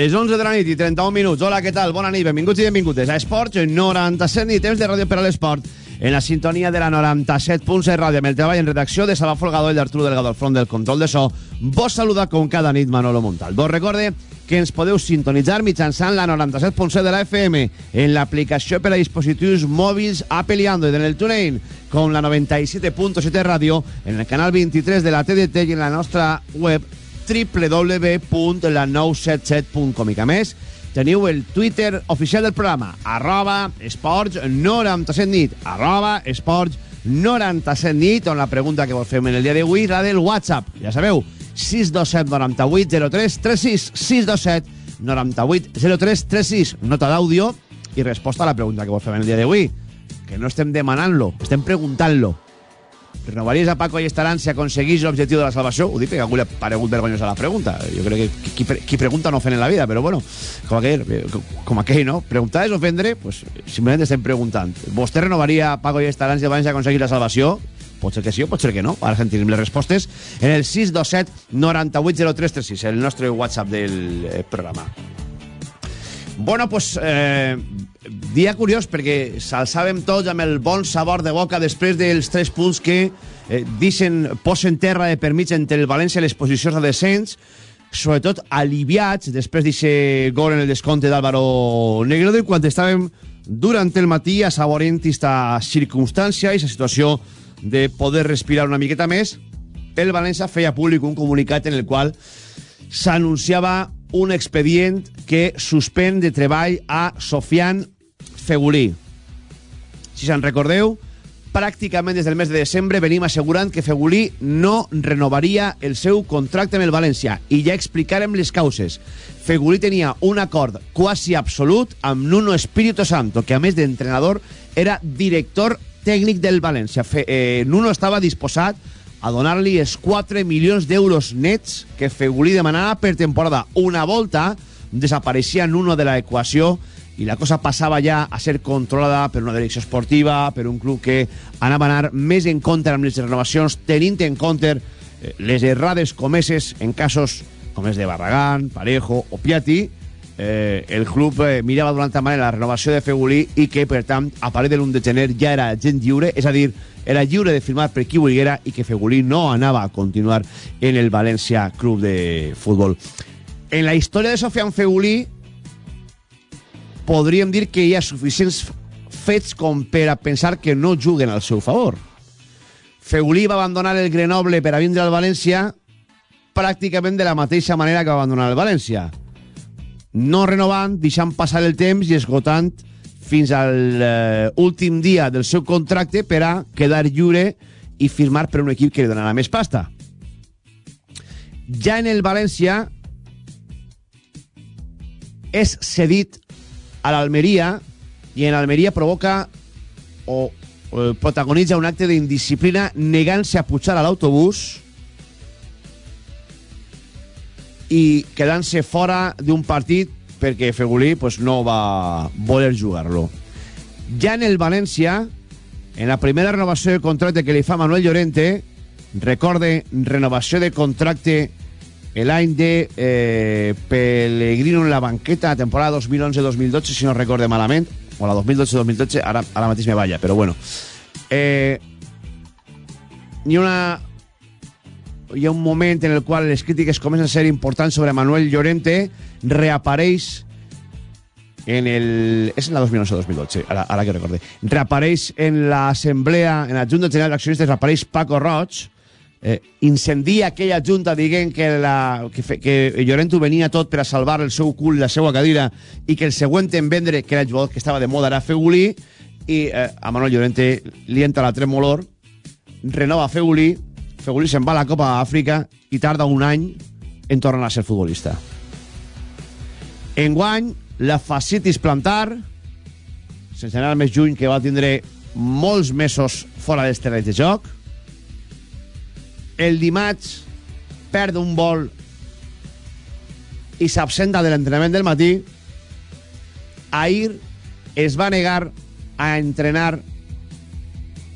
Les 11 de la nit i 31 minuts. Hola, què tal? Bona nit, benvinguts i benvingudes a Esports 97 nit, temps de ràdio per a l'esport. En la sintonia de la 97.7 ràdio, amb el treball en redacció de Salva Folgado i d'Arturo Delgado al front del control de so, vos saluda com cada nit Manolo Montal. Vos recorde que ens podeu sintonitzar mitjançant la 97.7 de la FM en l'aplicació per a dispositius mòbils Apple i Android en el TuneIn com la 97.7 ràdio en el canal 23 de la TDT i en la nostra web www.la977.com i que més teniu el Twitter oficial del programa arroba esports 97 nit arroba esports 97 nit on la pregunta que vos fem en el dia d'avui la del WhatsApp. Ja sabeu 627 98 03 36 627 98 03 36 nota d'àudio i resposta a la pregunta que vos fem en el dia d'avui que no estem demanant-lo, estem preguntant-lo renovaries a Paco i estaran si aconseguís l'objectiu de la salvació? Ho dic perquè algú li ha paregut vergonyosa la pregunta. Jo crec que qui, qui, pregunta no ofèn en la vida, però bueno, com aquell, com aquell no? Preguntar és ofendre, pues, simplement estem preguntant. Vostè renovaria a Paco i estaran si abans aconseguir la salvació? Pot ser que sí o pot ser que no. Ara sentirem les respostes en el 627 980336, el nostre WhatsApp del eh, programa. Bueno, pues eh, dia curiós perquè s'alçàvem tots amb el bon sabor de boca després dels tres punts que eh, dicen, posen terra de permís entre el València i les posicions de descens, sobretot aliviats després d'aquest gol en el descompte d'Álvaro Negredo i quan estàvem durant el matí assaborint aquesta circumstància i aquesta situació de poder respirar una miqueta més, el València feia públic un comunicat en el qual s'anunciava un expedient que suspèn de treball a Sofian Fegulí. Si se'n recordeu, pràcticament des del mes de desembre venim assegurant que Fegulí no renovaria el seu contracte amb el València i ja explicarem les causes. Fegulí tenia un acord quasi absolut amb Nuno Espíritu Santo, que a més d'entrenador era director tècnic del València. Fe, eh, Nuno estava disposat a donar-li els 4 milions d'euros nets que Fegulí demanava per temporada. Una volta desapareixia Nuno de l'equació i la cosa passava ja a ser controlada per una direcció esportiva, per un club que anava a anar més en compte amb les renovacions, tenint en compte eh, les errades comeses en casos com els de Barragán, Parejo o Piatti, eh, el club eh, mirava d'una manera la renovació de Fegulí i que, per tant, a partir de l'1 de gener ja era gent lliure, és a dir, era lliure de firmar per qui volguera i que Fegulí no anava a continuar en el València Club de Futbol. En la història de Sofian Fegulí podríem dir que hi ha suficients fets com per a pensar que no juguen al seu favor. Fegulí va abandonar el Grenoble per a vindre al València pràcticament de la mateixa manera que va abandonar el València. No renovant, deixant passar el temps i esgotant fins a l'últim uh, dia del seu contracte per a quedar lliure i firmar per un equip que li donarà més pasta. Ja en el València és cedit a l'Almeria i en Almeria provoca o, o protagonitza un acte d'indisciplina negant-se a pujar a l'autobús i quedant-se fora d'un partit perquè Fegulí pues, no va voler jugar-lo. Ja en el València, en la primera renovació de contracte que li fa Manuel Llorente, recorde renovació de contracte l'any de eh, Pellegrino en la banqueta, temporada 2011-2012, si no recorde malament, o la 2012-2012, ara, ara mateix me balla, però bueno. Eh, hi ha una hi ha un moment en el qual les crítiques comencen a ser importants sobre Manuel Llorente, reapareix en el... És en la 2011-2012, ara, ara que recorde. Reapareix en l'assemblea, en la Junta General d'Accionistes, reapareix Paco Roig, eh, incendia aquella junta dient que, la, que, fe, que Llorente venia tot per a salvar el seu cul, la seva cadira, i que el següent en vendre, que era el jugador que estava de moda, era Fegulí, i eh, a Manuel Llorente li entra la tremolor, renova Fegulí, Fegulí se'n va a la Copa d'Àfrica i tarda un any en tornar a ser futbolista. Enguany, la facitis plantar, sense anar més juny, que va tindre molts mesos fora dels terrenys de joc. El dimarts perd un vol i s'absenta de l'entrenament del matí. Ahir es va negar a entrenar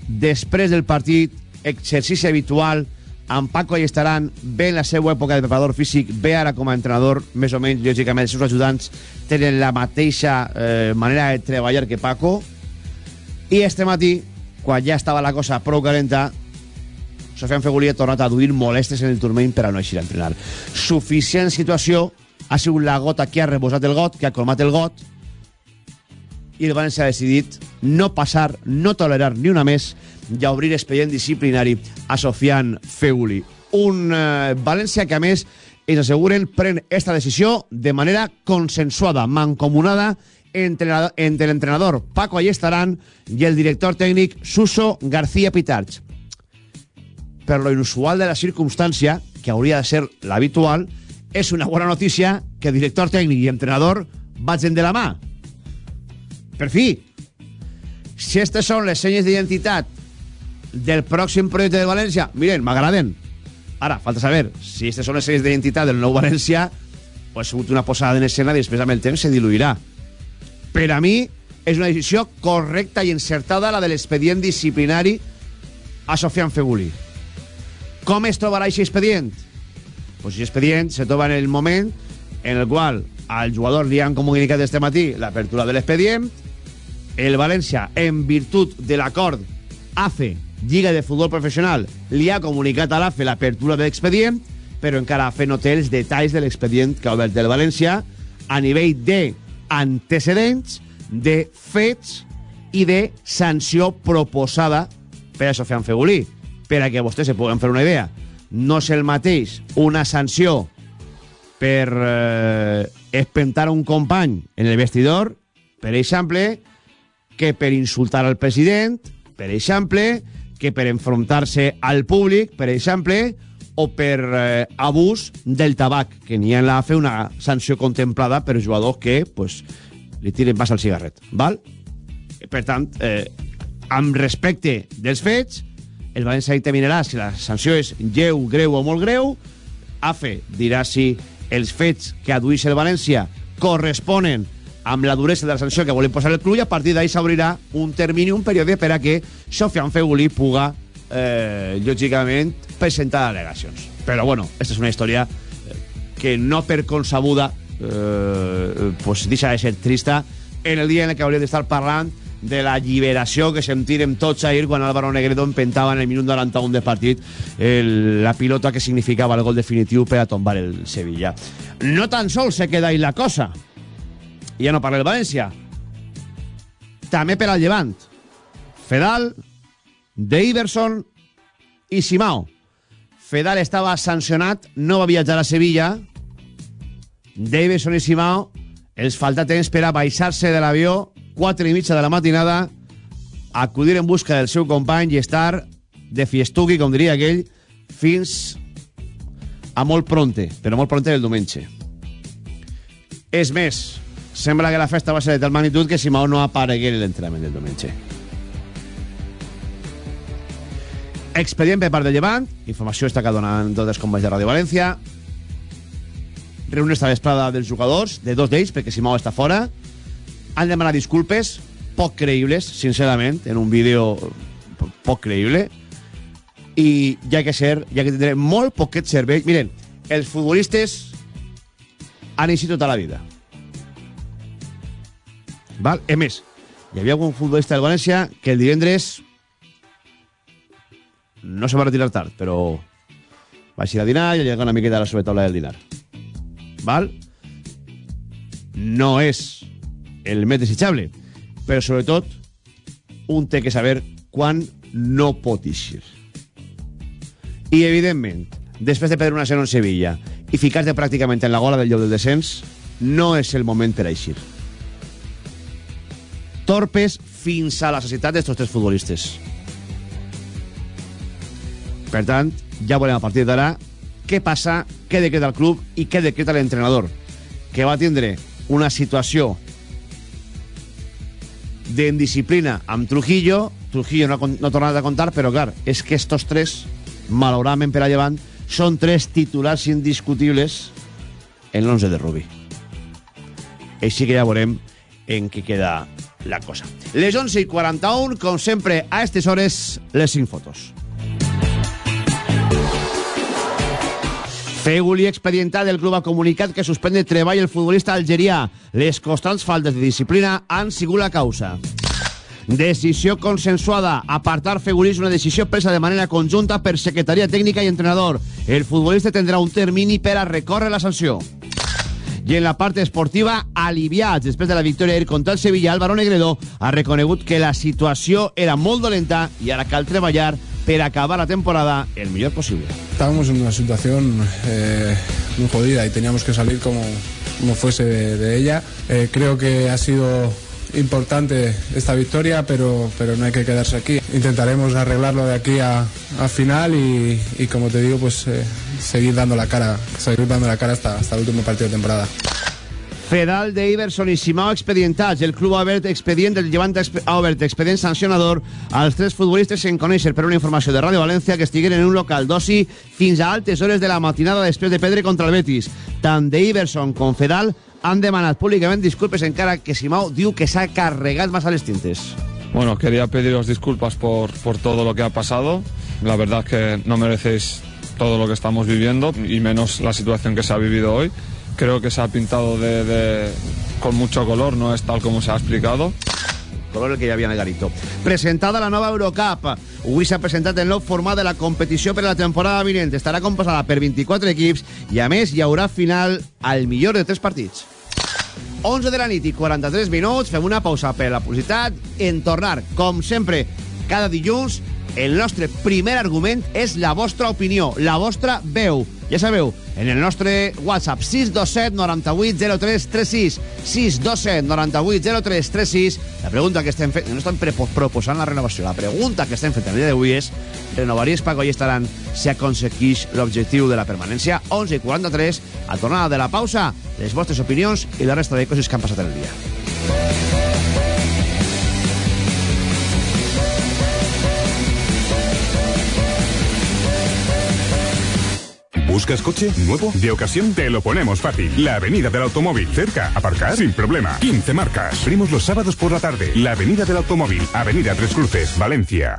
després del partit exercici habitual amb Paco hi estaran bé en la seva època de preparador físic, bé ara com a entrenador, més o menys, lògicament, els seus ajudants tenen la mateixa eh, manera de treballar que Paco, i este matí, quan ja estava la cosa prou calenta, Sofian Fegulí ha tornat a duir molestes en el turmell per a no eixir a entrenar. Suficient situació ha sigut la gota que ha reposat el got, que ha colmat el got, i el València ha decidit no passar, no tolerar ni una més i obrir expedient disciplinari a Sofian Feguli. Un eh, València que, a més, ens asseguren, pren esta decisió de manera consensuada, mancomunada, entre, entre l'entrenador Paco Ayestarán i el director tècnic Suso García Pitarch. Per lo inusual de la circumstància, que hauria de ser l'habitual, és una bona notícia que director tècnic i entrenador vagin de la mà. Per fi, si aquestes són les senyes d'identitat del pròxim projecte de València, miren, m'agraden. Ara, falta saber si aquestes són les senyes d'identitat del nou València o ha sigut una posada en escena i després amb el temps se diluirà. Per a mi és una decisió correcta i encertada la de l'expedient disciplinari a Sofian Feguli. Com es trobarà aquest expedient? Pues aquest expedient se troba en el moment en el qual al jugador li han comunicat este matí l'apertura de l'expedient, el València, en virtut de l'acord AFE, Lliga de Futbol Professional, li ha comunicat a l'AFE l'apertura de l'expedient, però encara AFE no té els detalls de l'expedient que ha obert el València a nivell d'antecedents, de fets i de sanció proposada per a Sofian Fegulí. Per a que vostès se puguen fer una idea. No és el mateix una sanció per eh, espentar un company en el vestidor, per exemple, que per insultar al president, per exemple, que per enfrontar-se al públic, per exemple, o per eh, abús del tabac, que n'hi ha en la fe una sanció contemplada per jugadors que pues, li tiren pas al cigarret. Val? Per tant, eh, amb respecte dels fets, el València determinarà si la sanció és lleu, greu o molt greu, AFE dirà si els fets que adueix el València corresponen amb la duresa de la sanció que volen posar el club i a partir d'ahí s'obrirà un termini, un període per a que Sofian Feguli puga, eh, lògicament, presentar al·legacions. Però, bueno, aquesta és una història eh, que no per consabuda eh, pues deixa de ser trista en el dia en el que hauríem d'estar parlant de la lliberació que sentirem tots ahir quan Álvaro Negredo empentava en el minut 91 de partit el, la pilota que significava el gol definitiu per a tombar el Sevilla. No tan sols se queda ahí la cosa, i ja no parla el València. També per al Llevant. Fedal, d'Iverson i Simao. Fedal estava sancionat, no va viatjar a Sevilla. Davidson i Simao els falta temps per a baixar-se de l'avió 4 i mitja de la matinada acudir en busca del seu company i estar de fiestuqui, com diria aquell, fins a molt pronte, però molt pronte el diumenge. És més, sembla que la festa va ser de tal magnitud que Simao no aparegué en l'entrenament del diumenge. Expedient per part de Llevant, informació està que donen tots els companys de Ràdio València. Reunió esta vesprada dels jugadors, de dos d'ells, perquè Simao està fora. Han demanat disculpes, poc creïbles, sincerament, en un vídeo poc creïble. I ja que ser, ja que tindré molt poquet cervell... Miren, els futbolistes han eixit tota la vida. Val? És més, hi havia algun futbolista del València que el divendres no se va retirar tard, però va ir a dinar i llegar una miqueta a la sobretaula del dinar. Val? No és el més desitjable, però sobretot un té que saber quan no pot eixir. I, evidentment, després de perdre una zero en Sevilla i ficar-te pràcticament en la gola del lloc del descens, no és el moment per eixir. Torpes fins a la societat d'estos tres futbolistes. Per tant, ja veurem a partir d'ara què passa, què decreta el club i què decreta l'entrenador, que va tindre una situació d'indisciplina amb Trujillo. Trujillo no ha, no ha tornat a contar, però clar, és que estos tres, malauradament per a llevant, són tres titulars indiscutibles en l'11 de Rubí. Així que ja veurem en què queda la cosa. Les 11 i 41, com sempre, a aquestes hores, les 5 fotos. Feguli expedientat del club ha comunicat que suspende treball el futbolista algerià. Les constants faltes de disciplina han sigut la causa. Decisió consensuada. Apartar Feguli és una decisió presa de manera conjunta per secretaria tècnica i entrenador. El futbolista tindrà un termini per a recórrer la sanció. I en la part esportiva, aliviats després de la victòria ahir contra el Sevilla, Álvaro Negredo ha reconegut que la situació era molt dolenta i ara cal treballar per acabar la temporada el millor possible. Estábamos en una situación eh, muy jodida y teníamos que salir como, como fuese de, de ella. Eh, creo que ha sido importante esta victoria, pero, pero no hay que quedarse aquí. Intentaremos arreglarlo de aquí a, a final y, y, como te digo, pues eh, seguir dando la cara, seguir dando la cara hasta, hasta el último partido de temporada. Fedal de Iverson i Simao expedientats. El club ha obert expedient, el Llevant ha obert expedient sancionador als tres futbolistes en conèixer per una informació de Ràdio València que estigueren en un local d'oci fins a altes hores de la matinada després de perdre contra el Betis. Tant de Iverson com Fedal han demanat públicament disculpes encara que Simao diu que s'ha carregat más a les tintes. Bueno, quería pediros disculpas por, por todo lo que ha pasado. La verdad es que no merecéis todo lo que estamos viviendo y menos la situación que se ha vivido hoy. Creo que se ha pintado de, de, con mucho color, no es tal como se ha explicado. color el que hi havia garito. Presentada la nova Eurocup. Avui s'ha presentat el nou format de la competició per a la temporada vinent. Estarà composada per 24 equips i, a més, hi haurà final al millor de tres partits. 11 de la nit i 43 minuts. Fem una pausa per la publicitat. En tornar, com sempre, cada dilluns, el nostre primer argument és la vostra opinió, la vostra veu. Ja sabeu, en el nostre WhatsApp 627 98 03 36 627 98 03 36 la pregunta que estem fent no estem proposant la renovació. La pregunta que estem fent el dia d'avui és renovaries Paco? I estaran si aconsegueix l'objectiu de la permanència 11 i 43 a tornada de la pausa les vostres opinions i la resta de coses que han passat en el dia ¿Buscas coche nuevo? De ocasión te lo ponemos fácil. La Avenida del Automóvil. Cerca. Aparcar sin problema. 15 marcas. Primos los sábados por la tarde. La Avenida del Automóvil. Avenida Tres Cruces. Valencia.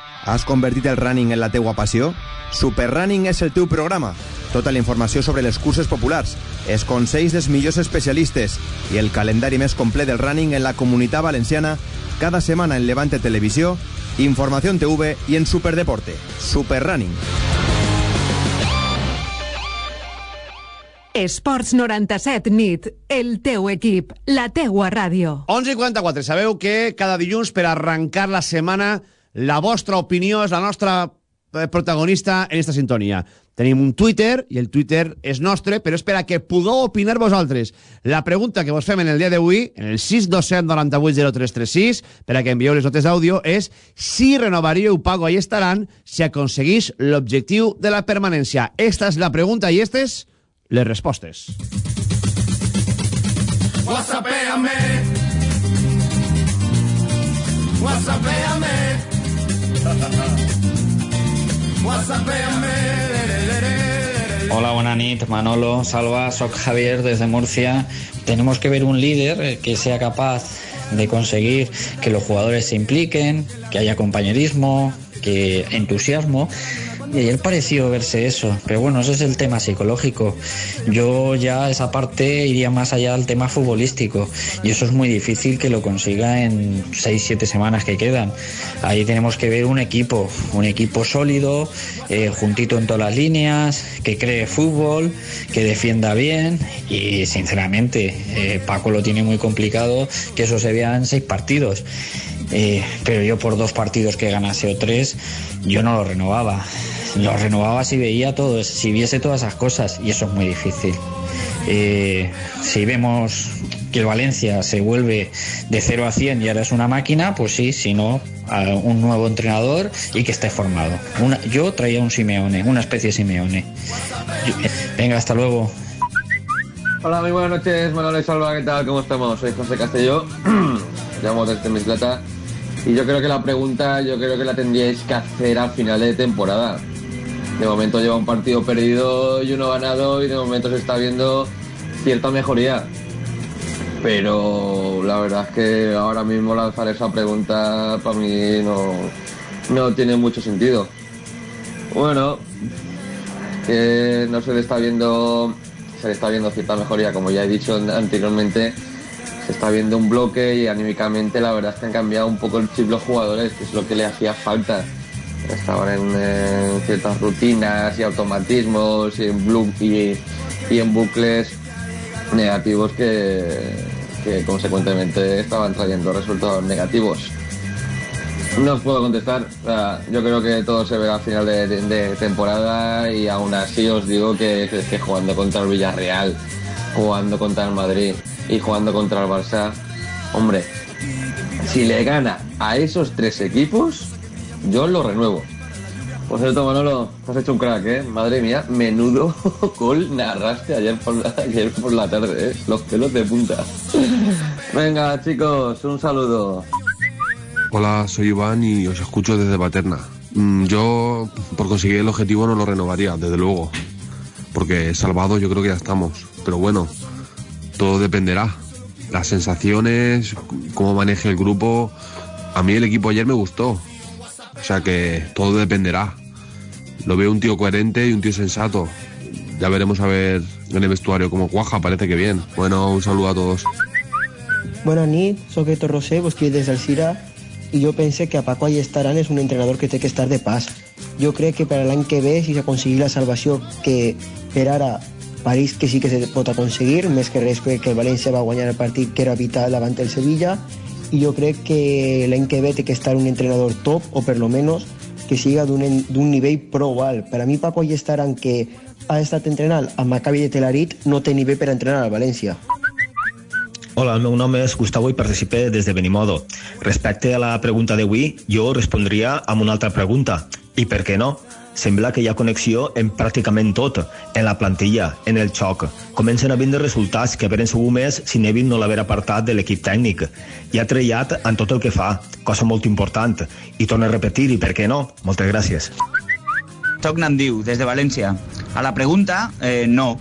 Has convertit el running en la teua passió? Super Running és el teu programa. Tota la informació sobre les curses populars, els consells dels millors especialistes i el calendari més complet del running en la comunitat valenciana cada setmana en Levante Televisió, Informació TV i en Superdeporte. Super Running. Esports 97 nit, el teu equip, la teua ràdio. 11 i 44. Sabeu que cada dilluns per arrencar la setmana la vostra opinió és la nostra eh, protagonista en esta sintonia. Tenim un Twitter, i el Twitter és nostre, però és per a que pugueu opinar vosaltres. La pregunta que vos fem en el dia d'avui, en el 627 98 0336, per a que envieu les notes d'àudio, és si renovaríeu Pago i estaran si aconseguís l'objectiu de la permanència. Esta és la pregunta i aquestes les respostes. Whatsappéame. Whatsappéame. Hola, buena nit, Manolo, Salva, soc Javier desde Murcia. Tenemos que ver un líder eh, que sea capaz de conseguir que los jugadores se impliquen, que haya compañerismo, que entusiasmo. Y ayer pareció verse eso, pero bueno, ese es el tema psicológico. Yo ya esa parte iría más allá del tema futbolístico y eso es muy difícil que lo consiga en 6-7 semanas que quedan. Ahí tenemos que ver un equipo, un equipo sólido, eh, juntito en todas las líneas, que cree fútbol, que defienda bien y sinceramente eh, Paco lo tiene muy complicado que eso se vea en seis partidos. Eh, pero yo por dos partidos que ganase o tres, yo no lo renovaba. lo renovaba si veía todo, si viese todas esas cosas y eso es muy difícil. Eh, si vemos que el Valencia se vuelve de 0 a 100 y ahora es una máquina, pues sí, si no, un nuevo entrenador y que esté formado. Una- yo traía un Simeone, una especie de Simeone. Venga, hasta luego. Hola, muy buenas noches, y Salva, ¿qué tal? ¿Cómo estamos? Soy José Castelló, llamo desde Misplata y yo creo que la pregunta, yo creo que la tendríais que hacer al final de temporada. De momento lleva un partido perdido y uno ganado y de momento se está viendo cierta mejoría. Pero la verdad es que ahora mismo lanzar esa pregunta para mí no, no tiene mucho sentido. Bueno, que no se le está viendo se le está viendo cierta mejoría como ya he dicho anteriormente se está viendo un bloque y anímicamente la verdad es que han cambiado un poco el chip los jugadores que es lo que le hacía falta estaban en, ciertas rutinas y automatismos y en, blu- y, en bucles negativos que, que consecuentemente estaban trayendo resultados negativos no os puedo contestar. Yo creo que todo se verá al final de, de- temporada y aún así os digo que, que jugando contra el Villarreal, jugando contra el Madrid y jugando contra el Barça, hombre, si le gana a esos tres equipos, yo lo renuevo. Por cierto, Manolo, has hecho un crack, ¿eh? Madre mía, menudo gol narraste ayer por la, ayer por la tarde, ¿eh? Los pelos de punta. Venga, chicos, un saludo. Hola, soy Iván y os escucho desde Paterna. Mm, Yo, por conseguir el objetivo, no lo renovaría, desde luego. Porque salvado yo creo que ya estamos. Pero bueno, todo dependerá. Las sensaciones, cómo maneje el grupo. A mí el equipo ayer me gustó. O sea que todo dependerá. Lo veo un tío coherente y un tío sensato. Ya veremos a ver en el vestuario cómo cuaja, parece que bien. Bueno, un saludo a todos. Bona nit, sóc Héctor Rosé, vos quiero des del Cira i jo pense que a Paco Ayestarán és un entrenador que té que estar de pas. Jo crec que per a l'any que ve, si s'aconseguir la salvació que per ara París que sí que se pot aconseguir, més que res crec que el València va guanyar el partit que era vital davant el Sevilla i jo crec que l'any que ve té que estar un entrenador top o per lo menos que siga d'un nivell prou alt. Per a mi Paco Ayestarán que ha estat entrenant a Maccabi de Tel Aviv no té nivell per entrenar al València. Hola, el meu nom és Gustavo i participe des de Benimodo. Respecte a la pregunta d'avui, jo respondria amb una altra pregunta. I per què no? Sembla que hi ha connexió en pràcticament tot, en la plantilla, en el xoc. Comencen a vindre resultats que veren segur més si Neville no l'haver apartat de l'equip tècnic. I ha trellat en tot el que fa, cosa molt important. I torna a repetir, i per què no? Moltes gràcies. Soc Nandiu, des de València. A la pregunta, eh, no.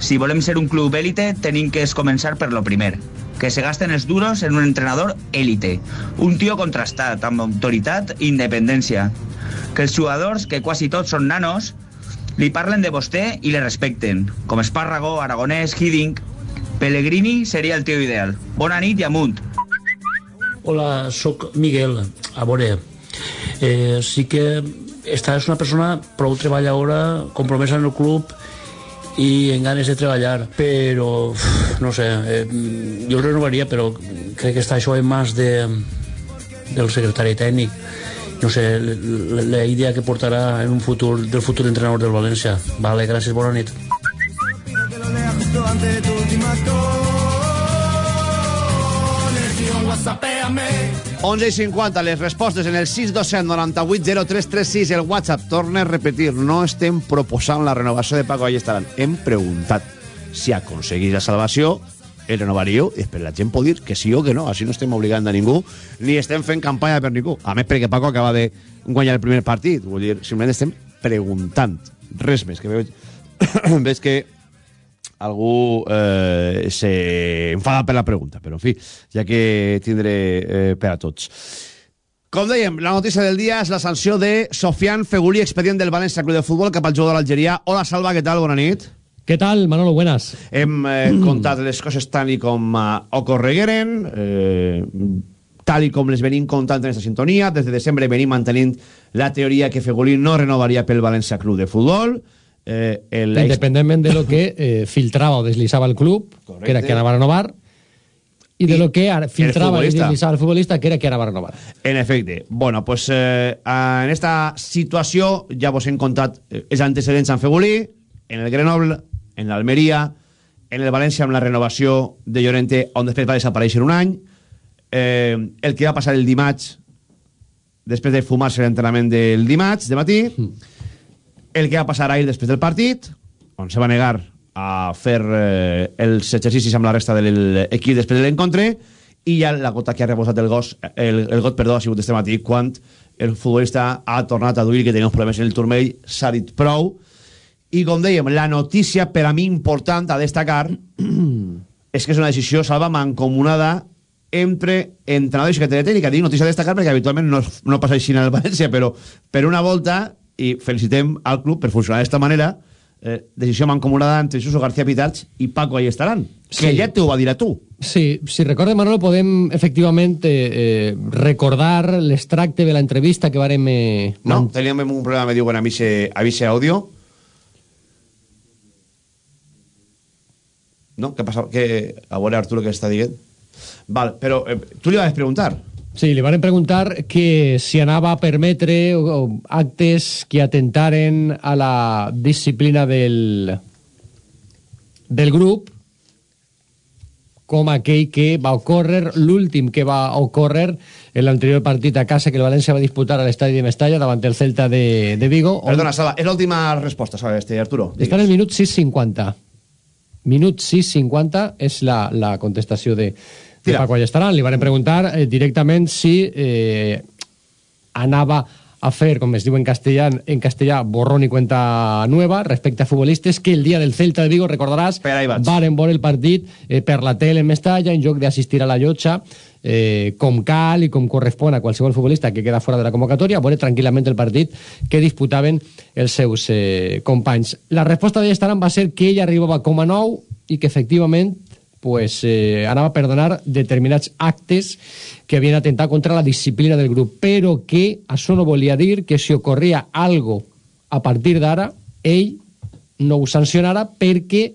Si volem ser un club élite, tenim que començar per lo primer. Que se gasten els duros en un entrenador élite. Un tio contrastat, amb autoritat i independència. Que els jugadors, que quasi tots són nanos, li parlen de vostè i le respecten. Com Espárrago, Aragonès, Hiddink... Pellegrini seria el tio ideal. Bona nit i amunt. Hola, sóc Miguel. A veure, eh, sí que esta és una persona prou treballadora, compromesa en el club i en ganes de treballar, però no sé, eh, jo renovaria, però crec que està això en mans de, del secretari tècnic. No sé, la, la idea que portarà en un futur del futur entrenador del València. Vale, gràcies, bona nit. Whatsappéame. 11 i 50, les respostes en el 627 98 0336, el WhatsApp. Torna a repetir, no estem proposant la renovació de Paco Allestaran. Hem preguntat si aconseguís la salvació, el renovaríeu, i després la gent pot dir que sí o que no, així no estem obligant a ningú, ni estem fent campanya per ningú. A més, perquè Paco acaba de guanyar el primer partit, vull dir, simplement estem preguntant. Res més, que veig, veig que algú eh, se enfada per la pregunta, però en fi, ja que tindré eh, per a tots. Com dèiem, la notícia del dia és la sanció de Sofian Feguli, expedient del València Club de Futbol cap al jugador d'Algeria. Hola, Salva, què tal? Bona nit. ¿Qué tal, Manolo? Buenas. Hem eh, contat les coses tal i com eh, ocorregueren, eh, tal i com les venim contant en aquesta sintonia. Des de desembre venim mantenint la teoria que Feguli no renovaria pel València Club de Futbol. Eh, el ex- Independientemente de lo que eh, filtraba o deslizaba el club, que era que anava a renovar, y de lo que filtraba el, futbolista. el futbolista, que era que ara va renovar. En efecte. Bueno, pues eh, en esta situació ja vos hem contat eh, els antecedents en Fegulí, en el Grenoble, en l'Almeria, en el València amb la renovació de Llorente, on després va desaparèixer un any, eh, el que va passar el dimarts, després de fumar-se l'entrenament del dimarts, de matí, el que va passar ahir després del partit, on se va negar a fer eh, els exercicis amb la resta de l'equip després de l'encontre i ja la gota que ha reposat el, gos, el, el got perdó, ha sigut este matí quan el futbolista ha tornat a dir que tenia uns problemes en el turmell, s'ha dit prou i com dèiem, la notícia per a mi important a destacar és que és una decisió salva mancomunada entre entrenador i secretària tècnica. Dic notícia a destacar perquè habitualment no, no passa així en el València, però per una volta, i felicitem al club per funcionar d'esta manera, eh, decisió mancomunada entre Suso García Pitarch i Paco Ayestarán, que Sí. ja t'ho va dir a tu. Sí, si recorda Manolo, podem efectivament eh, eh, recordar l'extracte de la entrevista que vàrem... Eh, No, man- teníem un problema, me diuen, a Vice, a Vice Audio. No, què passa? Que, a veure, Arturo, què està dient? Val, però eh, tu li vas preguntar. Sí, li van preguntar que si anava a permetre actes que atentaren a la disciplina del, del grup com aquell que va ocórrer, l'últim que va ocórrer en l'anterior partit a casa que el València va disputar a l'estadi de Mestalla davant el Celta de, de Vigo. on- Perdona, Salva, és l'última resposta, ¿sabes, este, Arturo? Està en el minut 6.50. Minut 6.50 és la, la contestació de, de. Paco Allestaran. Li van preguntar eh, directament si eh, anava a fer, com es diu en castellà, en castellà, borrón i cuenta nueva respecte a futbolistes que el dia del Celta de Vigo, recordaràs, varen veure el partit eh, per la tele en Mestalla en lloc d'assistir a la llotja eh, com cal i com correspon a qualsevol futbolista que queda fora de la convocatòria, veure tranquil·lament el partit que disputaven els seus eh, companys. La resposta d'Allestaran va ser que ell arribava com a nou i que efectivament pues, eh, anava a perdonar determinats actes que havien atentat contra la disciplina del grup, però que això no volia dir que si ocorria algo a partir d'ara, ell no ho sancionara perquè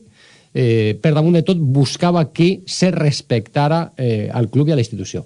eh, per damunt de tot buscava que se respectara eh, al club y a la institució.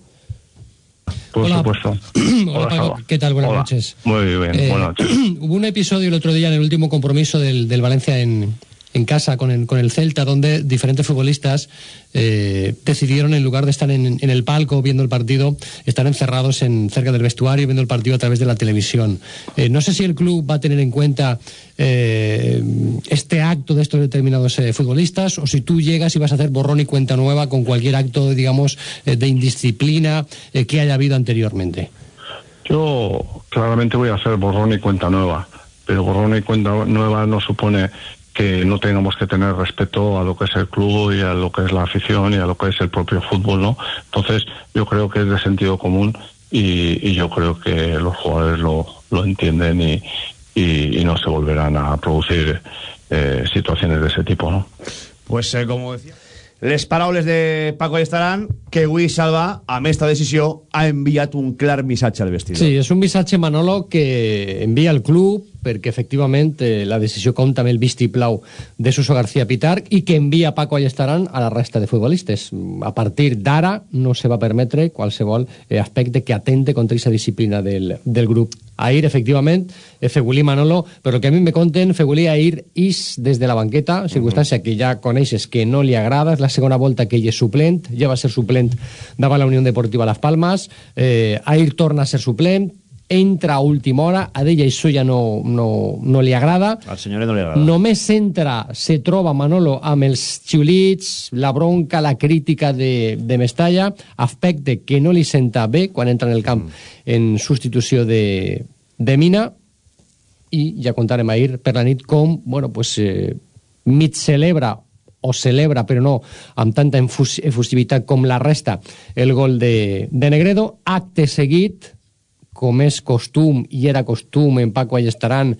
Por Hola. supuesto. Hola, Paco. Salva. ¿Qué tal? Buenas Hola. noches. Muy bien, Eh, buenas noches. Hubo un episodio el otro día en el último compromiso del, del Valencia en, en casa con el, con el Celta, donde diferentes futbolistas eh, decidieron, en lugar de estar en, en el palco viendo el partido, estar encerrados en, cerca del vestuario viendo el partido a través de la televisión. Eh, no sé si el club va a tener en cuenta eh, este acto de estos determinados futbolistas o si tú llegas y vas a hacer borrón y cuenta nueva con cualquier acto, digamos, de indisciplina que haya habido anteriormente. Yo claramente voy a hacer borrón y cuenta nueva, pero borrón y cuenta nueva no supone que no tengamos que tener respeto a lo que es el club y a lo que es la afición y a lo que es el propio fútbol, ¿no? Entonces, yo creo que es de sentido común y, y yo creo que los jugadores lo, lo entienden y, y- y no se volverán a producir eh, situaciones de ese tipo, ¿no? Pues, eh, com decía... Les paraules de Paco Ayestarán que avui Salva, amb esta decisió, ha enviat un clar missatge al vestidor. Sí, és un missatge, Manolo, que envia al club perquè efectivament eh, la decisió compta amb el vistiplau de Suso García Pitar i que envia Paco Allestaran a la resta de futbolistes. A partir d'ara no se va permetre qualsevol eh, aspecte que atente contra aquesta disciplina del, del grup. Ahir, efectivament, eh, Fegulí Manolo, però que a mi me conten, Fegulí ahir is des de la banqueta, circumstància que ja coneixes que no li agrada, és la segona volta que ell és suplent, ja va ser suplent davant la Unió Deportiva Las Palmas, eh, ahir torna a ser suplent, entra a última hora, a ell això ja no, no, no li agrada, Al senyor no li agrada. Només entra, se troba Manolo amb els xiulits, la bronca, la crítica de, de Mestalla, aspecte que no li senta bé quan entra en el camp en substitució de, de Mina, i ja contarem ahir per la nit com, bueno, pues, eh, mig celebra o celebra, però no amb tanta efus efusivitat com la resta, el gol de, de Negredo. Acte seguit, com és costum i era costum en Paco Allestaran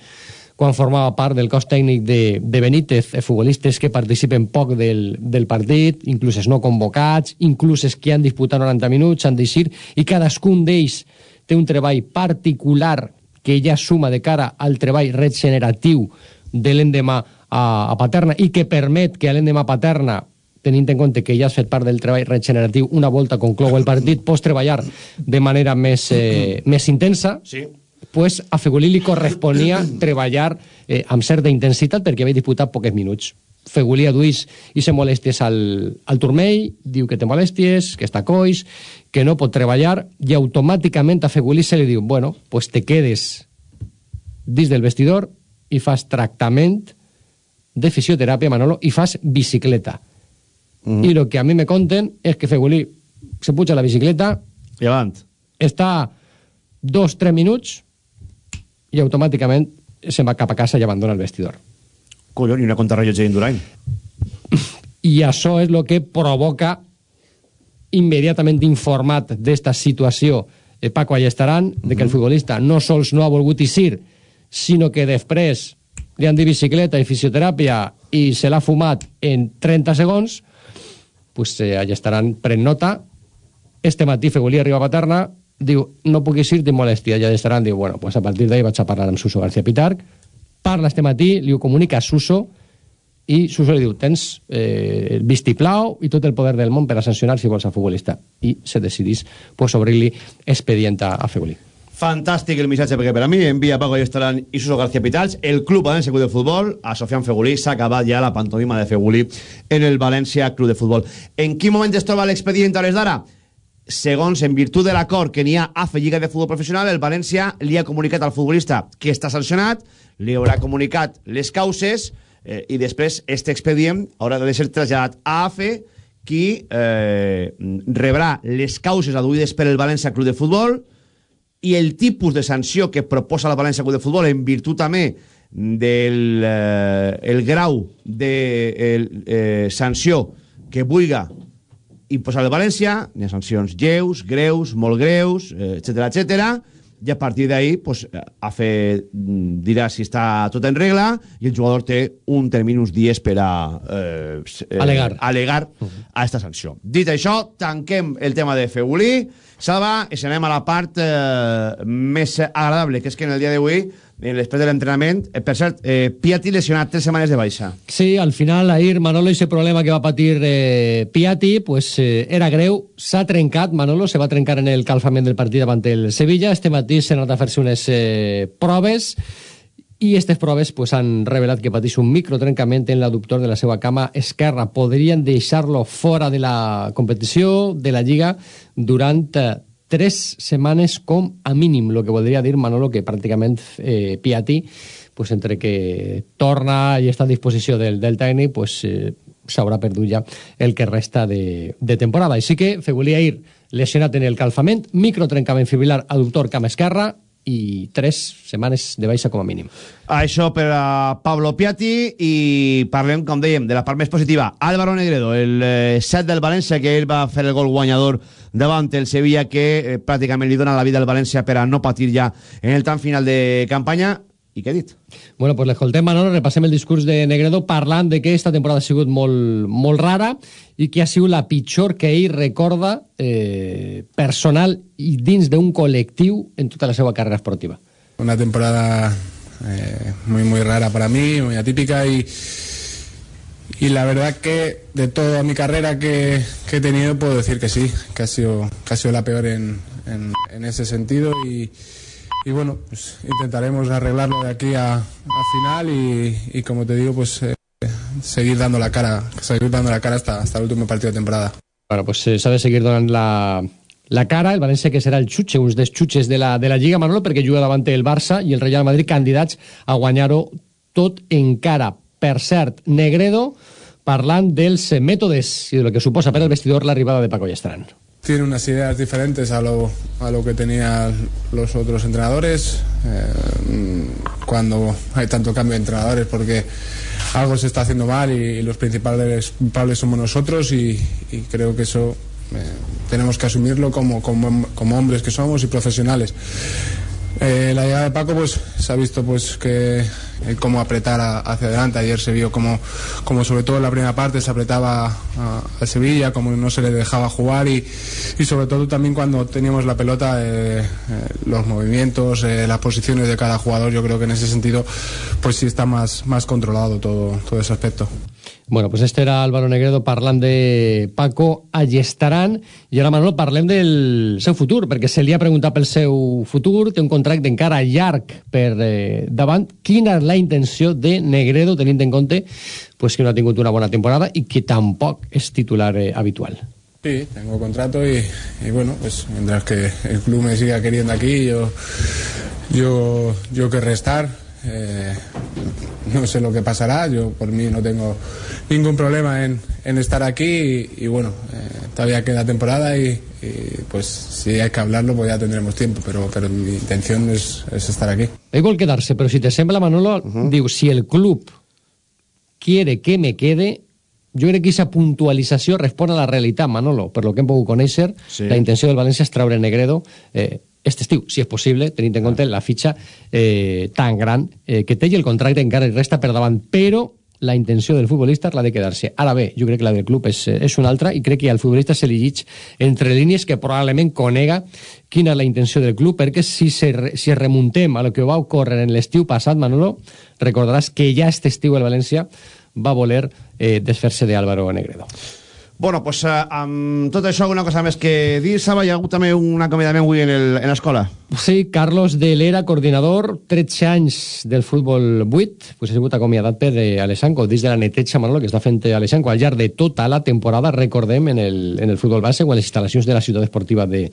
quan formava part del cos tècnic de, de Benítez, futbolistes que participen poc del, del partit, inclús els no convocats, inclús els que han disputat 90 minuts, han d'eixir, i cadascun d'ells té un treball particular que ja suma de cara al treball regeneratiu de l'endemà a, a Paterna i que permet que l'endemà Paterna tenint en compte que ja has fet part del treball regeneratiu una volta conclou el partit, pots treballar de manera més, eh, més intensa, sí. pues a Fegulí li corresponia treballar eh, amb certa intensitat perquè havia disputat pocs minuts. Fegulí aduís i se molèsties al, al turmell, diu que té molèsties, que està coix, que no pot treballar, i automàticament a Fegulí se li diu, bueno, pues te quedes dins del vestidor i fas tractament de fisioteràpia, Manolo, i fas bicicleta. Mm. I el que a mi me conten és que Fegulí se puja a la bicicleta i avant. Està dos, tres minuts i automàticament se'n va cap a casa i abandona el vestidor. Collons, i una contrarrellotge d'Indurain. I això és el que provoca immediatament informat d'esta situació eh, Paco Allestaran, de que el futbolista no sols no ha volgut eixir, sinó que després li han dit bicicleta i fisioteràpia i se l'ha fumat en 30 segons, pues eh, Allestaran pren nota, este matí Fegulí arriba a Paterna, diu, no puc eixir, tinc molèstia, i Allestaran diu, bueno, pues a partir d'ahí vaig a parlar amb Suso García Pitarc, parla este matí, li ho comunica a Suso, i Suso li diu, tens eh, vistiplau i tot el poder del món per a sancionar si vols a futbolista. I se decidís pues, obrir-li expedient a, Fegulí. Fantàstic el missatge, perquè per a mi envia Paco Allestaran i Suso García Pitals. El club València Club de Futbol, a Sofian Fegulí, s'ha acabat ja la pantomima de Fegulí en el València Club de Futbol. En quin moment es troba l'expedient a les d'ara? Segons, en virtut de l'acord que n'hi ha a fer Lliga de Futbol Professional, el València li ha comunicat al futbolista que està sancionat, li haurà comunicat les causes eh, i després este expedient haurà de ser traslladat a AFE qui eh, rebrà les causes aduïdes per el València Club de Futbol el tipus de sanció que proposa la València Club de Futbol en virtut també del eh, el grau de el, eh, sanció que vulga imposar el València, hi ha sancions lleus, greus, molt greus, etc eh, etc. i a partir d'ahí pues, a fer, dirà si està tot en regla i el jugador té un termini, uns dies per a eh, eh, Alegar. alegar a esta sanció. Dit això, tanquem el tema de Fegulí, Salva, i si anem a la part eh, més agradable, que és que en el dia d'avui, eh, després de l'entrenament, eh, per cert, eh, Piatti lesionat tres setmanes de baixa. Sí, al final, ahir, Manolo, ese problema que va patir eh, Piatti, pues eh, era greu, s'ha trencat, Manolo, se va trencar en el calfament del partit davant el Sevilla, este matí s'ha anat a fer-se unes eh, proves, i aquestes proves pues, han revelat que pateix un microtrencament en l'adductor de la seva cama esquerra. Podrien deixar-lo fora de la competició, de la Lliga, durant eh, tres setmanes com a mínim, el que voldria dir, Manolo, que pràcticament eh, Piatti, pues, entre que torna i està a disposició del, del tècnic, pues, eh, s'haurà perdut ja el que resta de, de temporada. Així que Fegulí ir lesionat en el calfament, microtrencament fibrilar adductor cama esquerra, i tres setmanes de baixa com a mínim. Això per a Pablo Piatti i parlem, com dèiem, de la part més positiva. Álvaro Negredo, el eh, set del València, que ell va fer el gol guanyador davant el Sevilla, que eh, pràcticament li dona la vida al València per a no patir ja en el tram final de campanya. I què ha dit? Bueno, pues l'escoltem, Manolo, repassem el discurs de Negredo parlant de que esta temporada ha sigut molt, molt rara i que ha sigut la pitjor que ell recorda eh, personal i dins d'un col·lectiu en tota la seva carrera esportiva. Una temporada eh, muy, muy rara para mí, muy atípica y, y la verdad que de toda mi carrera que, que he tenido puedo decir que sí, que ha sido, que ha sido la peor en, en, en ese sentido y y bueno, pues intentaremos arreglarlo de aquí a, a final y, y, como te digo, pues eh, seguir dando la cara, seguir dando la cara hasta, hasta el último partido de temporada. Bueno, pues eh, s'ha de seguir donant la, la cara, el València que serà el xutxe, uns dels xutxes de la, de la Lliga, Manolo, perquè juga davant el Barça i el Real Madrid candidats a guanyar-ho tot encara. Per cert, Negredo parlant dels mètodes i de lo que suposa per al vestidor l'arribada de Paco Llestran. Tiene unas ideas diferentes a lo, a lo que tenían los otros entrenadores eh, cuando hay tanto cambio de entrenadores porque algo se está haciendo mal y, los principales culpables somos nosotros y, creo que eso eh, tenemos que asumirlo como, como, como, hombres que somos y profesionales. Eh, la llegada de Paco pues se ha visto pues que eh, cómo apretar hacia adelante. Ayer se vio como, como sobre todo en la primera parte se apretaba a, a Sevilla como no se le dejaba jugar y, y sobre todo también cuando teníamos la pelota eh, eh, los movimientos eh, las posiciones de cada jugador yo creo que en ese sentido pues sí está más, más controlado todo, todo ese aspecto Bueno, pues este era Álvaro Negredo parlant de Paco Allestaran i ara, Manolo, parlem del seu futur, perquè se li ha preguntat pel seu futur, té un contracte encara llarg per eh, davant. Quina és la intenció de Negredo, tenint en compte pues, que no ha tingut una bona temporada i que tampoc és titular eh, habitual? Sí, tengo contrato y, y, bueno, pues mientras que el club me siga queriendo aquí, yo, yo, yo querré estar. Eh, no sé lo que pasará, yo por mí no tengo ningún problema en, en estar aquí y, y bueno, eh, todavía queda temporada y, y, pues si hay que hablarlo pues ya tendremos tiempo, pero, pero mi intención es, es estar aquí. Igual quedarse, pero si te sembla, Manolo, uh -huh. digo, si el club quiere que me quede, jo crec que aquesta puntualització respon a la realitat, Manolo, per lo que hem pogut conèixer, sí. la intenció del València és treure Negredo eh, este estiu, si és possible, tenint en compte la fitxa eh, tan gran eh, que té i el contracte encara resta per davant, però la intenció del futbolista la de quedar-se. Ara bé, jo crec que la del club és, és una altra i crec que al futbolista se li llig entre línies que probablement conega quina és la intenció del club, perquè si, se, si remuntem a lo que va ocórrer en l'estiu passat, Manolo, recordaràs que ja este estiu el València va voler eh, desfer-se d'Álvaro Negredo. Bueno, pues uh, amb tot això, alguna cosa més que dir, Saba? Hi ha hagut també un acomiadament avui en l'escola? Sí, Carlos de l'Era, coordinador, 13 anys del futbol 8, pues ha sigut acomiadat per eh, Alessanco, dins de la neteja, Manolo, que està fent Alessanco al llarg de tota la temporada, recordem, en el, en el futbol base o en les instal·lacions de la ciutat esportiva de,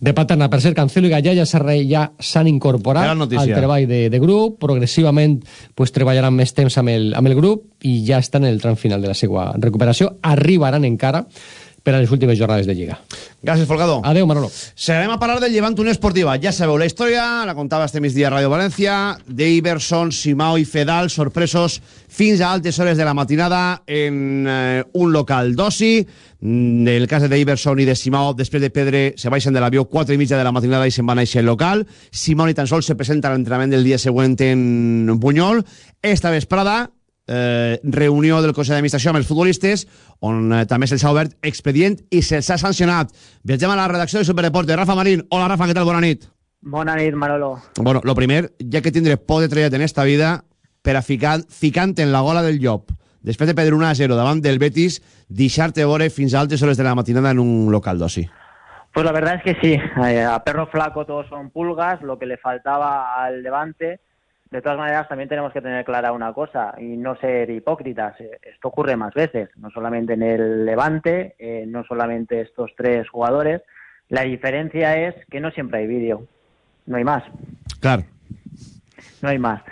de Paterna. Per ser Cancelo i Gallà ja s'han incorporat al treball de, de grup, progressivament pues, treballaran més temps amb el, amb el grup i ja estan en el tram final de la seva recuperació. Arribaran encara per a les últimes jornades de Lliga. Gràcies, Folgado. Adéu, Manolo. Seguirem a parlar del Llevant Unió Esportiva. Ja sabeu la història, la contava este migdia a Ràdio València, d'Iverson, Simao i Fedal, sorpresos fins a altes hores de la matinada en eh, un local d'oci. En el cas d'Iverson i de Simao, després de Pedre, se baixen de l'avió 4 i mitja de la matinada i se'n van a aquest local. Simao ni tan sols se presenta a l'entrenament del dia següent en Bunyol. Esta vesprada, eh, reunió del Consell d'Administració amb els futbolistes, on eh, també se'ls ha obert expedient i se'ls ha sancionat. Viatgem a la redacció de Superdeporte. Rafa Marín. Hola, Rafa, què tal? Bona nit. Bona nit, Manolo. Bueno, lo primer, ja que tindré por de trellat en esta vida, per a ficar, ficant en la gola del llop, després de perdre 1 a 0 davant del Betis, deixar-te veure fins a altes hores de la matinada en un local d'oci. Pues la verdad es que sí, eh, a perro flaco todos son pulgas, lo que le faltaba al Levante de todas maneras, también tenemos que tener clara una cosa y no ser hipócritas. Eh, esto ocurre más veces, no solamente en el Levante, eh, no solamente estos tres jugadores. La diferencia es que no siempre hay vídeo, no hay más. Claro. No hay más.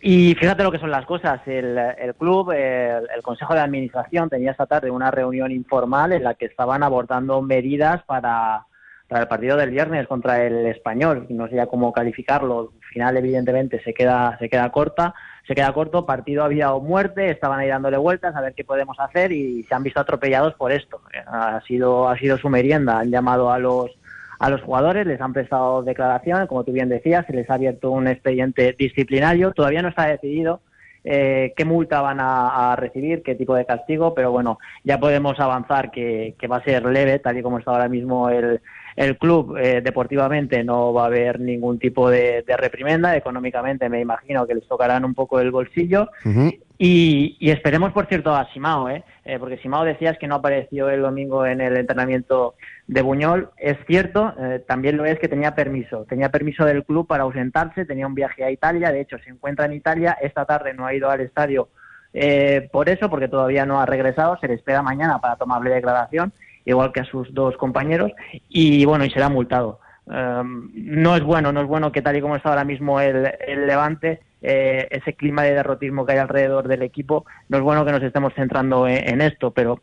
Y fíjate lo que son las cosas. El, el club, el, el, Consejo de Administración tenía esta tarde una reunión informal en la que estaban abordando medidas para, para el partido del viernes contra el español. No sé ya cómo calificarlo. Al final, evidentemente, se queda, se queda corta, se queda corto. Partido había o muerte, estaban ahí dándole vueltas a ver qué podemos hacer y se han visto atropellados por esto. Ha sido, ha sido su merienda. Han llamado a los a los jugadores, les han prestado declaración, como tú bien decías, se les ha abierto un expediente disciplinario. Todavía no está decidido eh, qué multa van a, a, recibir, qué tipo de castigo, pero bueno, ya podemos avanzar que, que va a ser leve, tal y como está ahora mismo el, el club eh, deportivamente no va a haber ningún tipo de, de, reprimenda, económicamente me imagino que les tocarán un poco el bolsillo. Uh -huh. y, y, esperemos por cierto a Simao, ¿eh? Eh, porque Simao decías que no apareció el domingo en el entrenamiento de Buñol, es cierto, eh, también lo es que tenía permiso, tenía permiso del club para ausentarse, tenía un viaje a Italia, de hecho se encuentra en Italia, esta tarde no ha ido al estadio eh, por eso, porque todavía no ha regresado, se le espera mañana para tomarle declaración igual que a sus dos compañeros, y bueno, y será multado. Um, no es bueno, no es bueno que tal y como está ahora mismo el, el Levante, eh, ese clima de derrotismo que hay alrededor del equipo, no es bueno que nos estemos centrando en, en esto, pero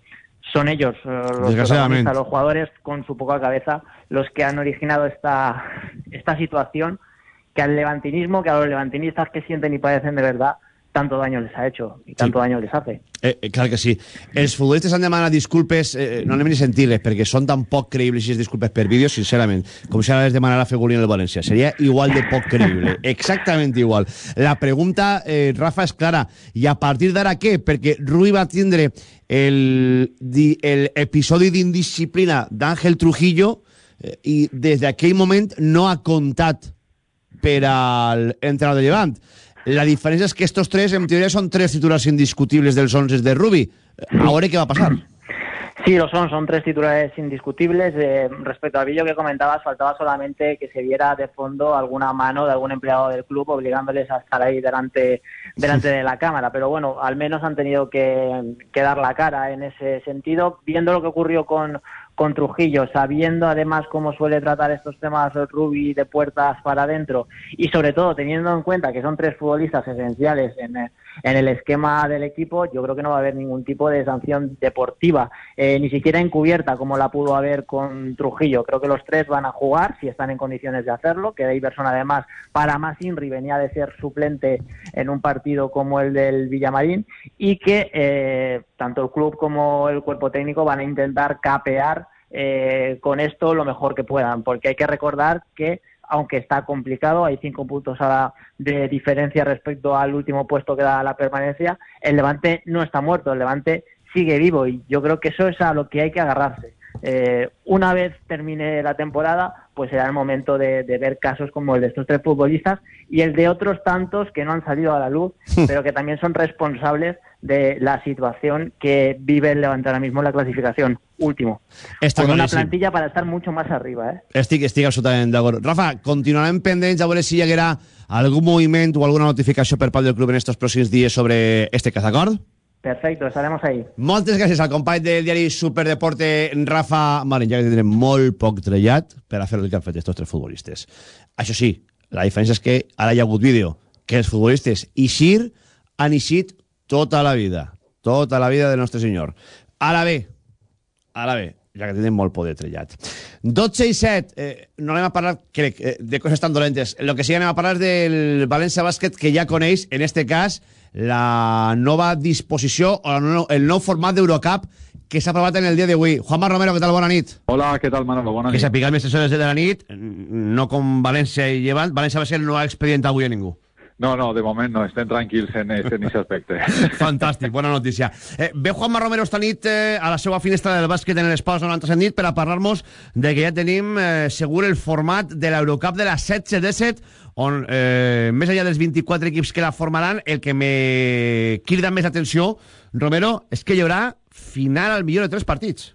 son ellos, eh, los, los jugadores con su poca cabeza, los que han originado esta, esta situación que al levantinismo, que a los levantinistas que sienten y padecen de verdad, tanto daño les ha hecho y tanto sí. daño les hace. Eh, eh, clar que sí. Els futbolistes han demanat disculpes, eh, no anem ni sentir-les, perquè són tan poc creïbles si es disculpes per vídeo, sincerament, com si ara les demanara Fegulí en el València. Seria igual de poc creïble. Exactament igual. La pregunta, eh, Rafa, és clara. I a partir d'ara què? Perquè Rui va tindre el, el episodi d'indisciplina d'Àngel Trujillo eh, i des d'aquell moment no ha comptat per al entrenador de Llevant. La diferència és que estos tres, en teoria, són tres titulars indiscutibles dels 11 de Rubi. Ahora qué va a pasar. Sí, lo son, son tres titulares indiscutibles. Eh, respecto al vídeo que comentabas, faltaba solamente que se viera de fondo alguna mano de algún empleado del club obligándoles a estar ahí delante, delante de la cámara. Pero bueno, al menos han tenido que, que dar la cara en ese sentido. Viendo lo que ocurrió con, con Trujillo, sabiendo además cómo suele tratar estos temas Rubi de puertas para adentro y sobre todo teniendo en cuenta que son tres futbolistas esenciales en, eh, en el esquema del equipo, yo creo que no va a haber ningún tipo de sanción deportiva, eh, ni siquiera encubierta como la pudo haber con Trujillo. Creo que los tres van a jugar si están en condiciones de hacerlo, que Iverson además para más Inri venía de ser suplente en un partido como el del Villamarín y que eh, tanto el club como el cuerpo técnico van a intentar capear eh, con esto lo mejor que puedan, porque hay que recordar que aunque está complicado, hay cinco puntos de diferencia respecto al último puesto que da la permanencia, el Levante no está muerto, el Levante sigue vivo y yo creo que eso es a lo que hay que agarrarse. Eh, una vez termine la temporada, pues será el momento de, de ver casos como el de estos tres futbolistas y el de otros tantos que no han salido a la luz, pero que también son responsables de la situación que vive el Levante ahora mismo en la clasificación último. Està con una plantilla para estar mucho más arriba, ¿eh? Estic, estic absolutament d'acord. Rafa, continuarem pendents a veure si hi haguera algun moviment o alguna notificació per part del club en estos pròxims dies sobre este cas, d'acord? Perfecto, estaremos ahí. Moltes gràcies al company del diari Superdeporte, Rafa Marín, ja que tindrem molt poc trellat per a fer el que han fet estos tres futbolistes. Això sí, la diferència és que ara hi ha hagut vídeo, que els futbolistes Ixir han eixit tota la vida, tota la vida del nostre senyor. Ara bé, ara bé, ja que tenen molt poder trellat. 12 i 7, eh, no anem a parlar, crec, eh, de coses tan dolentes. El que sí anem a parlar del València Bàsquet, que ja coneix, en este cas, la nova disposició o el nou, el nou format d'Eurocup que s'ha aprovat en el dia d'avui. Juanma Romero, què tal? Bona nit. Hola, ¿qué tal, Manolo? Bona Que nit. sapiguem les hores de la nit, no com València i Llevant. València va ser no ha expedient avui a ningú. No, no, de moment no, estén tranquils en, ese aspecte. Fantàstic, bona notícia. Eh, ve Juanma Romero esta nit eh, a la seva finestra del bàsquet en l'Espòs 90 nit per a parlar-nos de que ja tenim eh, segur el format de l'Eurocup de la 16-17 on, eh, més enllà dels 24 equips que la formaran, el que me crida més atenció, Romero, és que hi haurà final al millor de tres partits.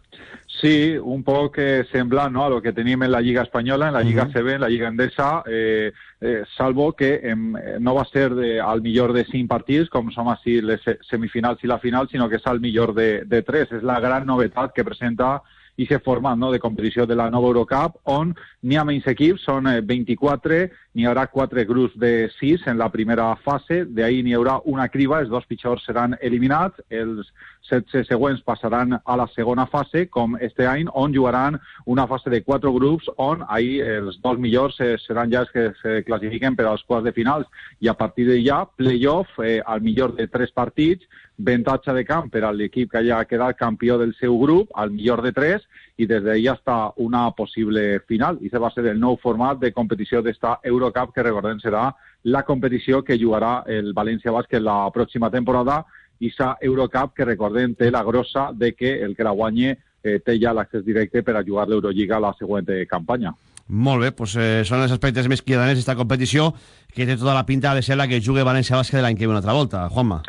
Sí, un poc eh, semblant no, a lo que tenim en la Lliga Espanyola, en la Lliga Mhm. CB, en la Lliga Endesa, eh, eh, salvo que eh, no va a ser de, al millor de cinc partits, com som així les se- semifinals i la final, sinó que és al millor de, de tres. És la gran novetat que presenta i se format no, de competició de la nova Eurocup, on n'hi ha menys equips, són eh, 24, n'hi haurà quatre grups de 6 en la primera fase, d'ahir n'hi haurà una criba, els dos pitjors seran eliminats, els 16 següents passaran a la segona fase, com este any, on jugaran una fase de quatre grups, on ahir els dos millors eh, seran ja els que se classifiquen per als quarts de finals, i a partir d'allà, playoff, eh, al millor de tres partits, avantatge de camp per a l'equip que haya quedat campió del seu grup, al millor de tres, i des d'ahí hasta una possible final. I se va ser el nou format de competició d'esta Eurocup, que recordem serà la competició que jugarà el València Bàsquet la pròxima temporada, i sa Eurocup que recordem té la grossa de que el que la guanye eh, té ja l'accés directe per a jugar l'Eurolliga la següent eh, campanya. Molt bé, doncs eh, són els aspectes més cridaners d'esta competició que té tota la pinta de ser la que jugui València Bàsquet l'any que ve una altra volta, Juanma.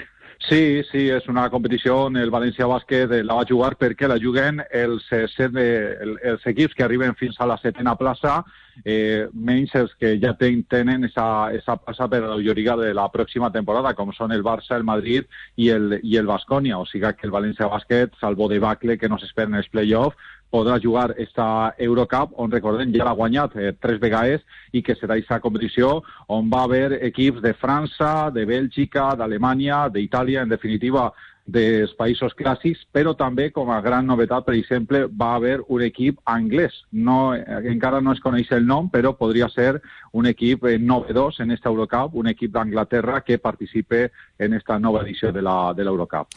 Sí, sí, és una competició on el València Bàsquet eh, la va jugar perquè la juguen els, eh, set, eh, el- els equips que arriben fins a la setena plaça, eh, menys els que ja ten, tenen esa, esa plaça per a la Lloriga de la pròxima temporada, com són el Barça, el Madrid i el, i el Bascònia. O sigui que el València Bàsquet, salvo de Bacle, que no s'esperen els play-offs, podrà jugar esta Eurocup, on recordem ja l'ha guanyat eh, tres vegades i que serà aquesta competició on va haver equips de França, de Bèlgica, d'Alemanya, d'Itàlia, en definitiva dels països clàssics, però també com a gran novetat, per exemple, va haver un equip anglès. No, eh, encara no es coneix el nom, però podria ser un equip eh, novedós en esta Eurocup, un equip d'Anglaterra que participe en esta nova edició de l'Eurocup.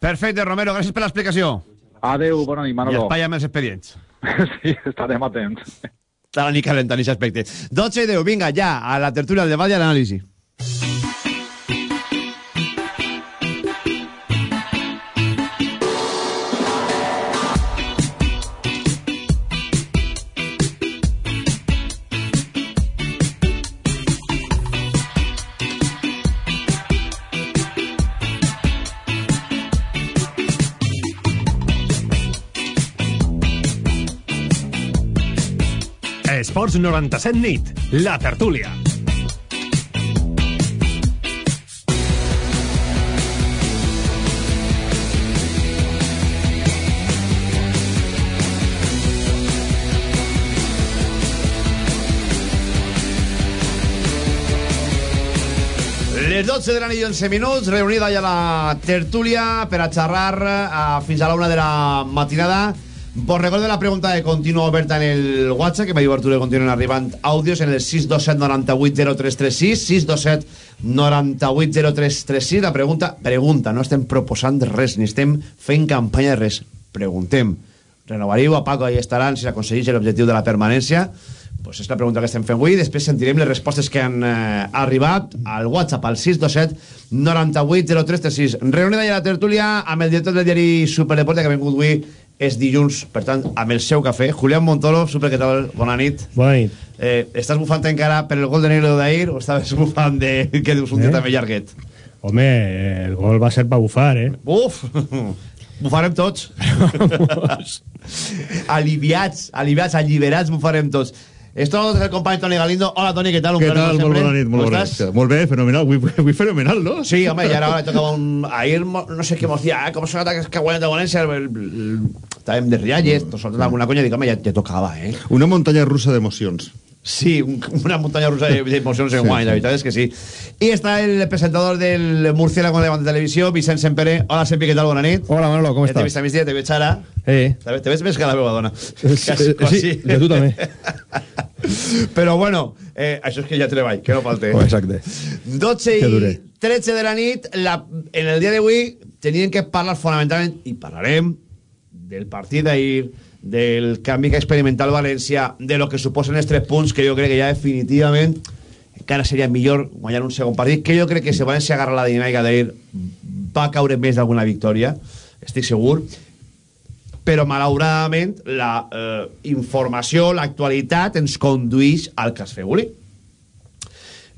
Perfecte, Romero, gràcies per l'explicació. Adeu, bona nit, I Manolo. espanya amb els expedients. sí, estarem atents. Està la nit calenta en aquest aspecte. 12 i 10, vinga, ja, a la tertúlia, al debat i a l'anàlisi. Esports 97 nit, la tertúlia. Les 12 de la nit i 11 minuts, reunida ja la tertúlia per a xerrar eh, fins a la una de la matinada. Vos recordo la pregunta que continua oberta en el WhatsApp, que m'ha dit Arturo que continuen arribant àudios en el 627 98 0336, 627 98 0336. La pregunta, pregunta, no estem proposant res, ni estem fent campanya de res. Preguntem, renovaríeu a Paco i estaran si s'aconsegueix l'objectiu de la permanència? pues és la pregunta que estem fent avui. Després sentirem les respostes que han eh, arribat al WhatsApp, al 627 98 0336. Reunida ja la tertúlia amb el director del diari Superdeporte que ha vingut avui és dilluns, per tant, amb el seu cafè. Julián Montoro, super, què tal? Bona nit. Bona nit. Eh, estàs bufant encara per el gol de Negro d'ahir o estaves bufant de que dius un dia Eh? també llarguet? Home, el gol va ser per bufar, eh? Uf! Bufarem tots. aliviats, aliviats, alliberats, bufarem tots. Es troba el company Toni Galindo. Hola, Toni, què tal? Un Què tal? com Molt bona nit, molt Com bona nit. Molt bé, fenomenal. Avui, avui fenomenal, no? Sí, home, ahora, ahora tocaba un... Mo- no sé qué hemos dicho, ah, ¿cómo se nota que? El- el- el- Estàvem de rialles, nos soltando alguna coña, dic, home, ja, ja tocava, eh? Una muntanya russa d'emocions. Sí, un- una montaña rusa de, de emocions en Sí, sí. la veritat és que sí. I està el presentador del Murciélago de Levante Televisió, Vicent Sempere. Hola, Sempi, què tal? Bona nit. Hola, Manolo, com Ja T'he estàs? vist a migdia, t'he vist ara. Eh. Te ves més que la meva dona. Sí, sí, a tu també. Però bueno, eh, això és que ja treball, que no falte. Oh, exacte. 12 Que i dure. 13 de la nit, la, en el dia d'avui tenien que parlar fonamentalment, i parlarem, del partit d'ahir, del canvi que ha experimentat el València, de lo que suposen els tres punts, que jo crec que ja definitivament encara seria millor guanyar un segon partit, que jo crec que si València agarra la dinàmica d'ahir va caure més d'alguna victòria, estic segur, però malauradament la eh, informació, l'actualitat ens condueix al cas Feguli.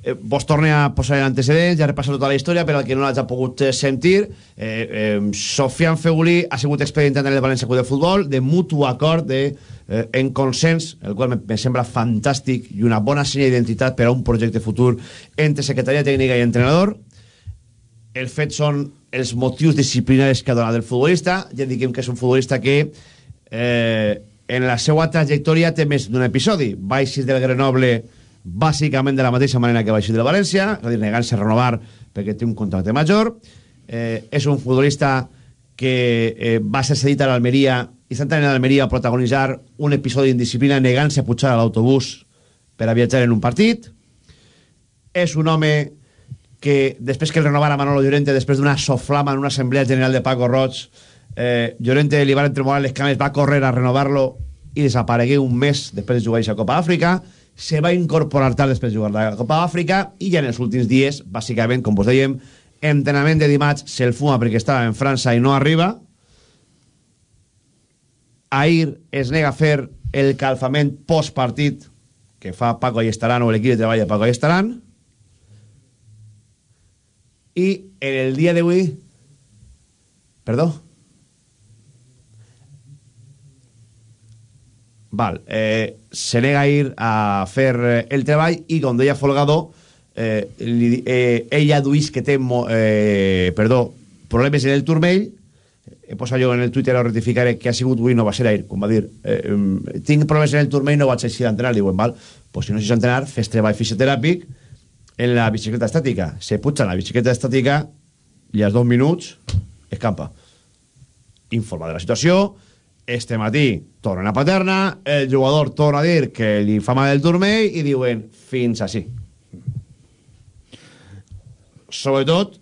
Eh, vos torne a posar l'antecedent, ja repassar tota la història per al que no l'hagi pogut eh, sentir. Eh, eh, Sofian Feguli ha sigut expedientat en el València Club de Futbol de mutu acord de, eh, en consens, el qual me, sembla fantàstic i una bona senya d'identitat per a un projecte futur entre secretaria tècnica i entrenador. El fet són els motius disciplinaris que ha donat el futbolista. Ja diguem que és un futbolista que eh, en la seva trajectòria té més d'un episodi. Va eixir del Grenoble bàsicament de la mateixa manera que va eixir del València, és a dir, negant-se a renovar perquè té un contracte major. Eh, és un futbolista que eh, va ser cedit a l'Almeria i està entrant a l'Almeria a protagonitzar un episodi d'indisciplina negant-se a pujar a l'autobús per a viatjar en un partit. És un home que després que el renovara Manolo Llorente, després d'una soflama en una assemblea general de Paco Roig, eh, Llorente li va entremolar les cames, va córrer a renovar-lo i desaparegué un mes després de jugar a Copa Àfrica, se va incorporar tard després de jugar la Copa Àfrica i ja en els últims dies, bàsicament, com vos dèiem, entrenament de dimarts se'l fuma perquè estava en França i no arriba. Ahir es nega a fer el calfament postpartit que fa Paco Allestaran o l'equip de treball de Paco Allestaran i en el dia d'avui perdó val eh, se nega a ir a fer eh, el treball i com deia Folgado eh, li, eh, ella duís que té eh, perdó, problemes en el turmell. He posat jo en el Twitter a rectificar que ha sigut avui no va ser ahir, com va dir eh, tinc problemes en el turmell no vaig així d'entrenar diuen, val, pues si no saps entrenar fes treball fisioteràpic en la bicicleta estàtica se puja en la bicicleta estàtica i als dos minuts escampa. Informa de la situació este matí tornen a Paterna el jugador torna a dir que li fa mal el turmell i diuen fins així. Sobretot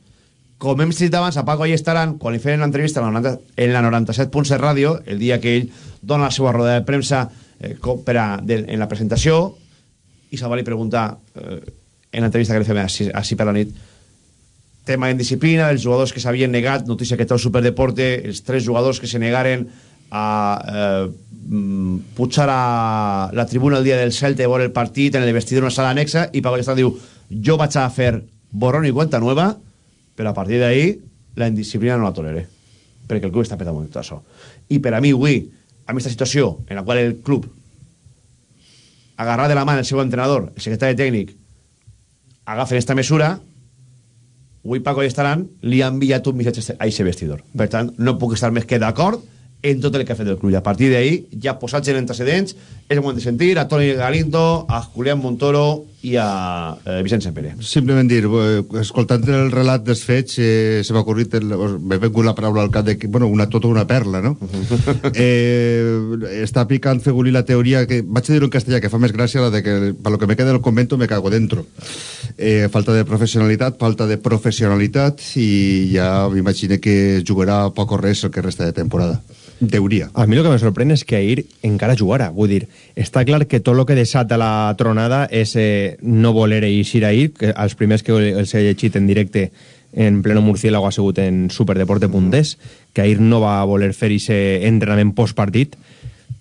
com hem citat abans a Paco Allestaran quan li feien l'entrevista en la 90 en la 97.7 ràdio el dia que ell dona la seva roda de premsa eh, per a, de, en la presentació i se'l va li preguntar eh, en l'entrevista que li fem així, així per la nit tema d'indisciplina, dels jugadors que s'havien negat, notícia que té el Superdeporte, els tres jugadors que se negaren a eh, mm, pujar a la tribuna el dia del Celta i veure el partit en el vestidor d'una sala anexa i Paco Allestán diu, jo vaig a fer borrón i cuenta nueva però a partir d'ahí la indisciplina no la toleré perquè el club està petat molt això i per a mi avui, amb aquesta situació en la qual el club agarrar de la mà el seu entrenador, el secretari tècnic, agafen esta mesura, avui Paco i estaran, li ha enviat un missatge a aquest vestidor. Per tant, no puc estar més que d'acord en tot el que ha fet el club. I a partir d'ahí, ja posats en antecedents, és el moment de sentir a Toni Galindo, a Julián Montoro i a eh, Vicent Sempere. Simplement dir, eh, escoltant el relat dels fets, eh, se m'ha ocorrit, m'ha vingut la paraula al cap de que, bueno, una, tota una perla, no? eh, està picant Fegulí la teoria que, vaig a dir en castellà, que fa més gràcia la de que, per lo que me queda del convento me cago dentro. Eh, falta de professionalitat, falta de professionalitat i ja m'imagino que jugarà poc o res el que resta de temporada. Teoria. A mi el que me sorprèn és que ahir encara jugara. Vull dir, està clar que tot el que desata la tronada és eh, no voler eixir ahir, que els primers que els he llegit en directe en pleno murciélago ha sigut en superdeporte.es, que ahir no va voler fer aquest entrenament postpartit,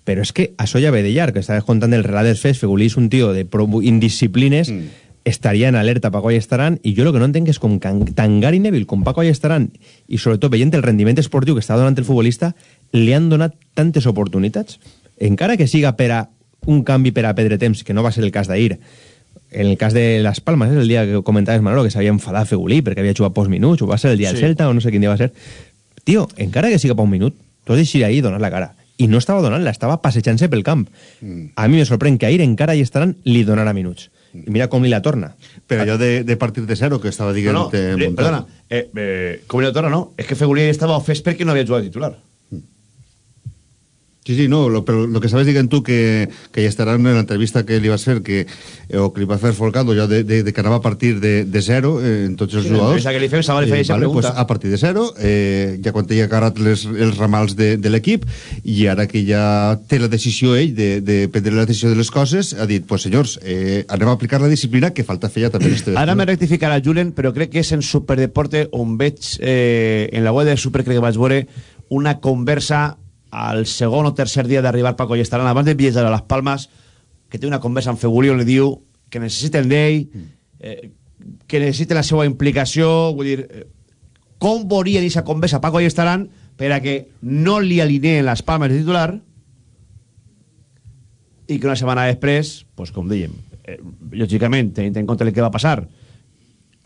però és que això ja ve de llarg, que estaves contant el relat dels fets, Fegulí és un tio de indisciplines, mm. Estaria en alerta Paco Allestaran, i jo el que no entenc és com can- tant Gary Neville com Paco Allestaran, i sobretot veient el rendiment esportiu que està donant el futbolista, li han donat tantes oportunitats, encara que siga per a un canvi per a perdre temps, que no va ser el cas d'ahir, en el cas de Las Palmas, és el dia que comentaves, Manolo, que s'havia enfadat Fegulí perquè havia jugat pocs minuts, o va ser el dia Sí. del Celta, o no sé quin dia va ser. Tio, encara que siga per un minut, tu has d'eixir ahir i donar la cara. I no estava donant-la, estava passejant-se pel camp. Mm. A mi me sorprèn que ahir encara hi estaran li donarà minuts. Mira li la torna. Però allò de, de partir de zero que estava dient... No, no, eh, perdona, eh, eh, com una torna, no? És que Fegulí estava ofès perquè no havia jugat titular. Sí, sí, no, lo, pero lo que sabes dient tu que, que ja estarà en l'entrevista que li vas fer que, eh, o que li va fer Folcando ja de, de, de que anava a partir de, de zero eh, en tots els Sí, jugadors l'entrevista que li fem, Saba li feia aquesta vale, pregunta. pues, a partir de zero eh, ja quan tenia agarrat les, els ramals de, de l'equip i ara que ja té la decisió ell de, de prendre la decisió de les coses ha dit, pues senyors, eh, anem a aplicar la disciplina que falta fer ja també este Ara me rectificarà Julen, però crec que és en Superdeporte on veig, eh, en la web de Super, crec que vaig veure una conversa al segon o tercer dia d'arribar Paco Llestaran, abans de viatjar a les Palmes, que té una conversa amb Fegulí on li diu que necessiten d'ell, eh, que necessiten la seva implicació, vull dir, eh, com veurien aquesta conversa? Paco Llestaran per a que no li alineen les palmes de titular i que una setmana després, pues, com dèiem, eh, lògicament, tenint en compte el que va passar,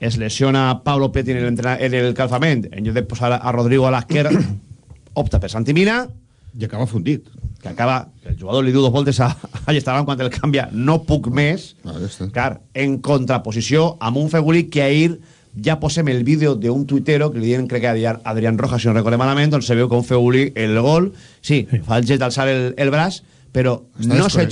es lesiona Pablo Petti en el, en el calfament, en lloc de posar a Rodrigo a l'esquerra, opta per Santi Mina, i acaba fundit. Que acaba, que el jugador li diu dos voltes a, a Llestaran quan el canvia, no puc més, Ah, clar, en contraposició amb un Fegulí que ahir ja posem el vídeo d'un tuitero que li diuen, crec que a Adrián, Adrián Rojas, si no recordem malament, on se veu com Fegulí el gol, sí, fa el gest d'alçar el, el braç, però Està no se,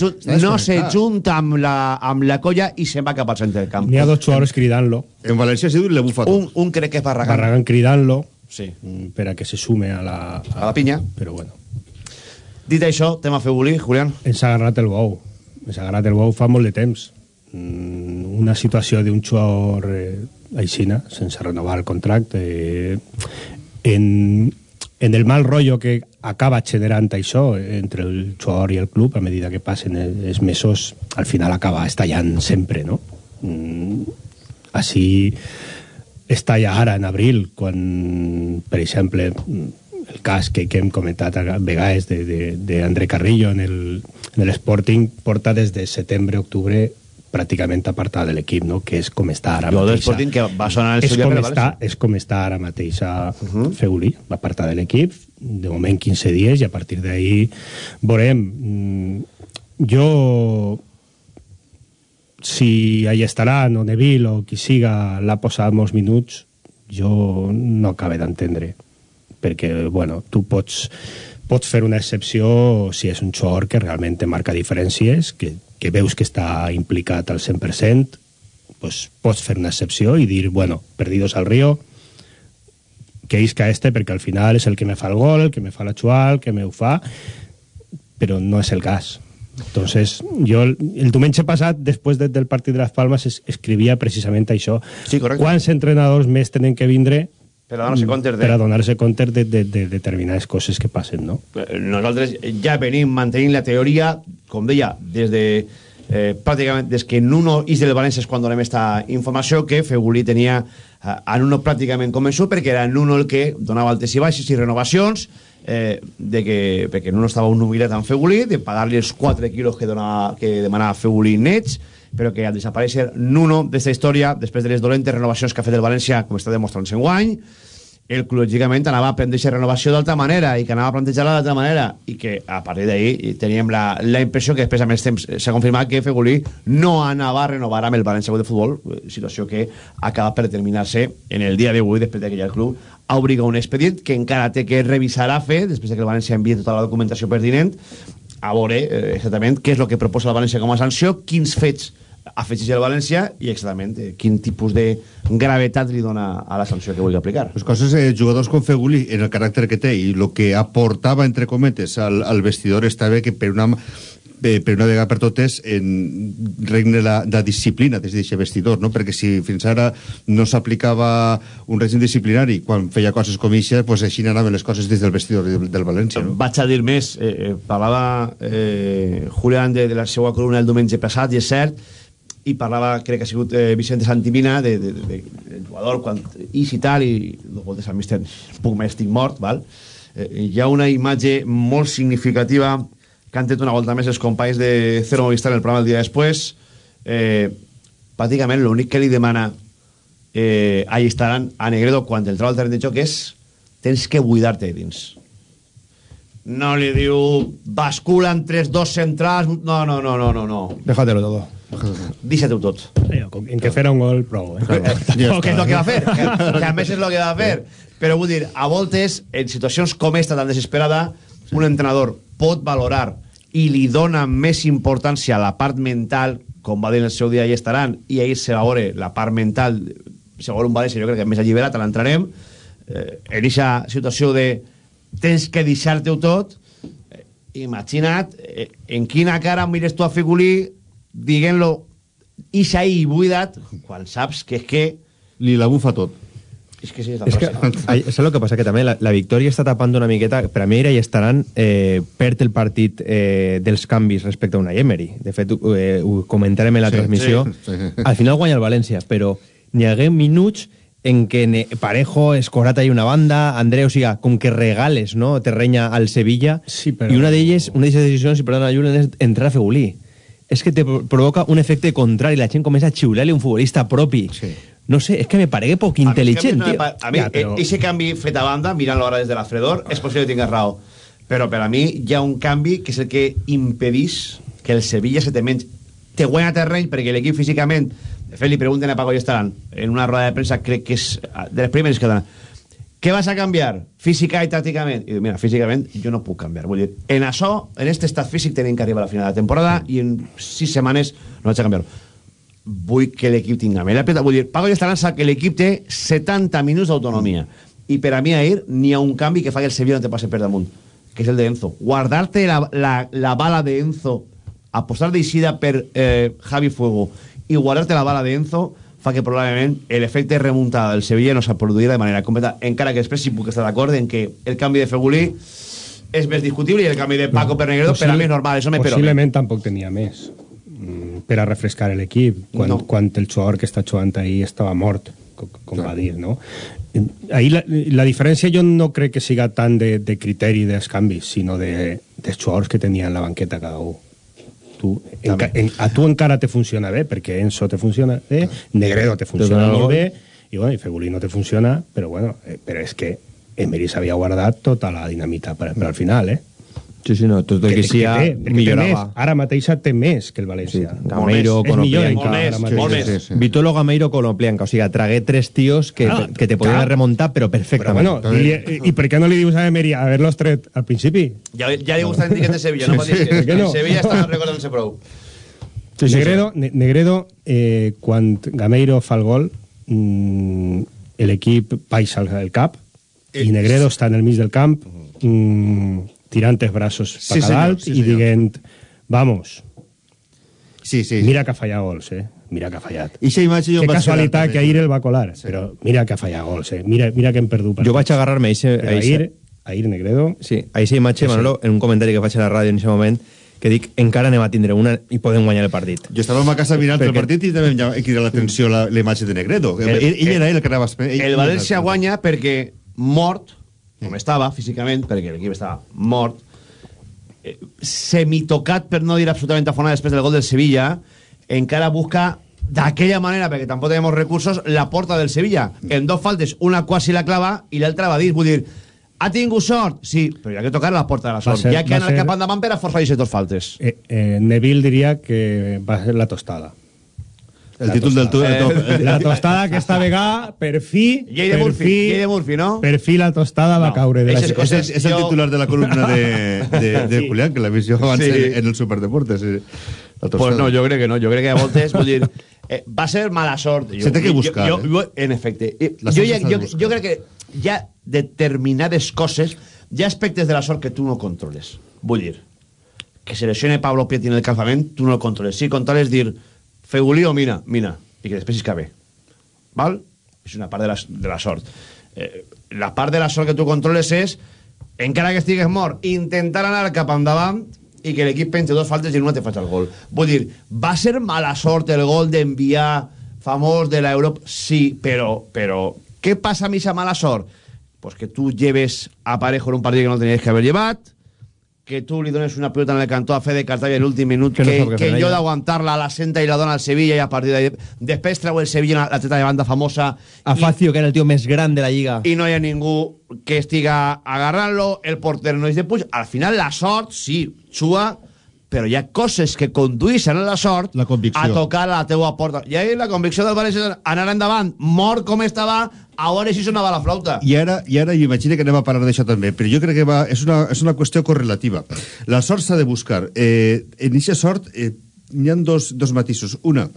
no se junta amb la, amb la colla i se'n va cap al centre del camp. N'hi ha dos jugadors cridant-lo. En València ha sigut l'ebufa Un, un crec que és Barragán. Barragán cridant-lo Sí. mm, per a que se sume a la, A la pinya. Però bueno. Dit això, tema Fegulí, Julián. Ens ha agarrat el bou. Ens ha agarrat el bou fa molt de temps. Mm, Una situació d'un jugador eh, aixina, sense renovar el contracte, eh, en, en el mal rotllo que acaba generant això entre el jugador i el club, a medida que passen els mesos, al final acaba estallant sempre, no? Mm, així estalla ara en abril, quan, per exemple, el cas que, que hem comentat a vegades d'André Carrillo en el, en el Sporting porta des de setembre-octubre pràcticament apartat de l'equip, no? que és com està ara Jo del mateix. Sporting que va sonar el és com, està, és com està ara mateix a uh -huh. Feulí, va apartar de l'equip, de moment 15 dies, i a partir d'ahí veurem. Mm, Jo si ahí estaran o Neville o qui siga l'ha posat molts minuts jo no acabe d'entendre perquè, bueno, tu pots pots fer una excepció si és un xor que realment te marca diferències que, que veus que està implicat al 100% pues, pots fer una excepció i dir, bueno, perdidos al río que isca este perquè al final és el que me fa el gol, el que me fa la xua, el que me ho fa però no és el cas entonces jo el, el diumenge passat després de, del partit de les Palmes es, escrivia precisament això Sí, correcte. quants entrenadors més tenen que vindre Per a donar-se compte de- per a donar-se compte de, de, de determinades coses que passen no? Eh, nosaltres ja venim mantenint la teoria, com deia, des de eh, pràcticament des que Nuno és del València és quan donem esta informació que Fegulí tenia eh, a Nuno pràcticament convençut perquè era Nuno el que donava altes i baixes i renovacions eh, de que, perquè Nuno estava un nubilat amb Fegulí de pagar-li els 4 quilos que, donava, que demanava Fegulí nets però que al desaparèixer Nuno d'esta història després de les dolentes renovacions que ha fet el València com està demostrant en guany el club lògicament anava a prendre aquesta renovació d'altra manera i que anava a plantejar-la d'altra manera i que a partir d'ahir teníem la, la impressió que després a més temps s'ha confirmat que Fegulí no anava a renovar amb el València de Futbol eh, situació que acaba per determinar-se en el dia d'avui després que ja el club ha obligat un expedient que encara té que revisar a fer després de que el València enviï tota la documentació pertinent a veure eh, exactament què és el que proposa el València com a sanció, quins fets afegeix el València i exactament eh, quin tipus de gravetat li dona a la sanció que vulgui aplicar. Les coses, eh, jugadors com Feguli, en el caràcter que té i el que aportava, entre cometes, al, al vestidor, està bé que per una eh, per una vegada per totes en, regne la, la disciplina des d'aquest vestidor, no? perquè si fins ara no s'aplicava un règim disciplinari quan feia coses com això, pues així anaven les coses des del vestidor del, del València. No? Vaig a dir més, eh, eh, parlava eh, Julián de, de la seva columna el diumenge passat, i és cert, i parlava, crec que ha sigut eh, Vicente Santimina, de, de, de, de, del jugador, quan i tal, i voltes al míster, puc més, estic mort, val? Eh, hi ha una imatge molt significativa que han tret una volta més els companys de Cero Movistar en el programa el dia després. Eh, pràcticament l'únic que li demana eh, ahí estaran a Negredo quan el troba al terreny de joc és tens que buidar-te dins no li diu bascula en 3-2 centrals no, no, no, no, no, no. Déjatelo todo. Díxate-ho tot En que fuera un gol pro. Eh? que és el que va fer que, que a més és el que va fer però vull dir, a voltes en situacions com esta tan desesperada un entrenador pot valorar i li dona més importància a la part mental com va dir en el seu dia i estaran i ahir se va veure la part mental segons un València jo crec que més alliberat l'entrarem eh, en aquesta situació de tens que deixar-te-ho tot eh, imagina't eh, en quina cara mires tu a Figulí diguent-lo ixa ahí buidat quan saps que és que li la bufa tot és que sí, és, És que, ai, és el que passa, que també la, la victòria està tapant una miqueta, per a mi era i estaran eh, perd el partit eh, dels canvis respecte a una Emery. De fet, eh, ho comentarem en la Sí, transmissió. sí, sí. Al final guanya el València, però n'hi hagué minuts en què Parejo, Escorat ahí una banda, André, o sigui, com que regales no, terrenya al Sevilla, Sí, però- i una d'elles, una d'aquestes decisions, i perdona, Julen, és entrar a Fegulí. És que te pro- provoca un efecte contrari, la gent comença a xiular-li un futbolista propi. Sí. No sé, és que me paregué poc A mi, intel·ligent, és que a a Ja, però- eh, ese canvi fet a banda, mirant l'hora des de l'afredor, és possible que tingues raó. Però per a mi hi ha un canvi que és el que impedís que el Sevilla se te menys... Te guanya terreny perquè l'equip físicament... De fet, li pregunten a Paco i estaran en una roda de premsa, crec que és ah, de les primeres que donen. Què vas a canviar? Física i tàcticament? I diu, mira, físicament jo no puc canviar. Vull dir, en això, en este estat físic tenim que arribar a la final de la temporada i en sis setmanes no vaig a canviar vull que l'equip tinga més la pilota. Vull dir, Estaran sap que l'equip té 70 minuts d'autonomia. I per a mi ahir n'hi ha un canvi que fa que el Sevilla no te passe per damunt, que és el de Enzo. Guardar-te la, la, la bala de Enzo, apostar d'eixida per eh, Javi Fuego i guardar-te la bala de Enzo fa que probablement l'efecte remuntada del Sevilla no s'ha produït de manera completa, encara que després sí puc estar d'acord en que el canvi de Fegulí és més discutible i el canvi de Paco per Negredo per a mi és normal, això me Possiblement tampoc tenia més per a refrescar l'equip quan, No. quan el jugador que està jugant ahir estava mort com, com va dir, no? Ahir la, la diferència jo no crec que siga tant de, de criteri dels canvis, sinó de, dels jugadors que tenia en la banqueta cada un. Tu, enca, en, a tu encara te funciona bé, perquè Enzo te funciona bé, Negredo te funciona molt bé, i, bueno, i Fegulí no te funciona, però bueno, eh, però és que Emery s'havia guardat tota la dinamita per, per al final, eh? Sí, sí, no, tot el que, té, perquè té millorava. més. Ara mateix té més que el València. Gameiro, encara, ara mateix. molt més. Sí, sí. Vitolo Gameiro, Konoplianka. O sigui, tragué tres tios que, Ah, que te podien clar. remuntar, però Però perfectament. bueno, i, i per què no li dius a Emery haver-los tret al principi? Ja, ja li gusta l'etiquet de Sevilla, no Sí, pot dir sí. que no? Sevilla està recordant-se prou. Sí, Negredo, Ne- Negredo eh, quan Gameiro fa el gol, mm, l'equip baixa el, cap i Negredo està en el mig del camp mm, tirant els braços Sí, per senyor, dalt sí, i dient vamos, Sí, sí. mira que ha fallat gols, eh? Mira que ha fallat. I aquesta imatge jo Que em vaig casualitat que ahir el va colar, però mira que ha fallat gols, eh? Mira, mira que hem perdut. Jo vaig agarrar-me a ahir, ahir Negredo... Sí, a eixa imatge, Manolo, en un comentari que faig a la ràdio en aquest moment, que dic, encara anem a tindre una i podem guanyar el partit. Jo estàvem a casa mirant el Perquè- partit i també em crida l'atenció la, la imatge de Negredo. El- ell, ell era el que anava... Ell, El València guanya perquè mort, com estava físicament, perquè l'equip estava mort, eh, semitocat, per no dir absolutament afonat després del gol del Sevilla, encara busca d'aquella manera, perquè tampoc tenim recursos, la porta del Sevilla. En dos faltes, una quasi la clava i l'altra va dir, vull dir, ha tingut sort? Sí, però hi ha que tocar la porta de la sort. ser- hi ha que anar ser- cap endavant per a forçar aquestes dos faltes. Eh, eh, Neville diria que va ser la tostada. El títol del tu... Eh, el- La tostada que esta vegada, per fi... Llei de Murphy, fi- llei de Murphy, no? Per fi la tostada va caure de la És, és, és el titular de la columna de, de, de Sí. Julián, que l'ha vist jo abans Sí. en, en el Superdeportes. eh. Pues no, jo crec que no. Jo crec que a voltes, vull dir, eh, va ser mala sort. Jo, Se té que buscar, Jo, eh? jo, en efecte. Eh, La Jo, ja, jo, crec que hi ha determinades coses, hi ha aspectes de la sort que tu no controles. Vull dir, que se lesione Pablo Pieti en el campament, tu no el controles. Sí, controles dir, Feulío, mina, mina, i que després isca bé. Val? És una part de la, de la sort. Eh, la part de la sort que tu controles és, encara que estigues mort, intentar anar cap endavant i que l'equip penja dos faltes i en una te faig el gol. Vull dir, va ser mala sort el gol d'enviar famós de l'Europa? Sí, però, però què passa amb aquesta mala sort? Pues que tu lleves a Parejo en un partit que no tenies que haver llevat, que tu li dones una pelota en el cantó a Fede Cartavia en l'últim minut, Que que, no que, en lloc d'aguantar-la la senta i la dona al Sevilla i a partir d'ahí... Després treu el Sevilla la treta de banda famosa A Facio, que era el tio més gran de la lliga. i no hi ha ningú que estiga agarrant-lo, el porter no és de puig. Al final la sort, sí, xua, però hi ha coses que condueixen a la sort La convicció. a tocar a la teua porta. I ahí la convicció del València anar endavant, mort com estava, a veure si sonava la flauta. I ara, i ara imagina que anem a parlar d'això també, però jo crec que va, és, una, és una qüestió correlativa. La sort s'ha de buscar. Eh, en aquesta sort eh, hi ha dos, dos matisos. Una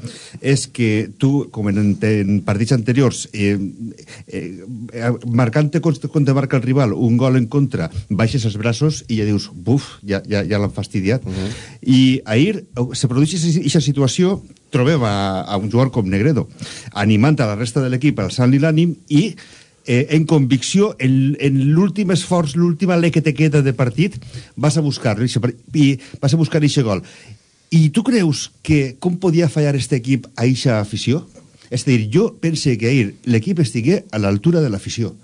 és que tu, com en, en partits anteriors, eh, eh, eh, marcant-te quan te marca el rival un gol en contra, baixes els braços i ja dius, buf, ja, ja, ja l'han fastidiat. Uh -huh. I ahir eh, se produeix aquesta situació trobem a, a un jugador com Negredo animant a la resta de l'equip al Sant l'ànim i eh, en convicció en, en l'últim esforç, l'última alè que te queda de partit vas a buscar-lo i vas a buscar aquest gol i tu creus que com podia fallar este equip a eixa afició? És a dir, jo pense que ahir l'equip estigué a l'altura de l'afició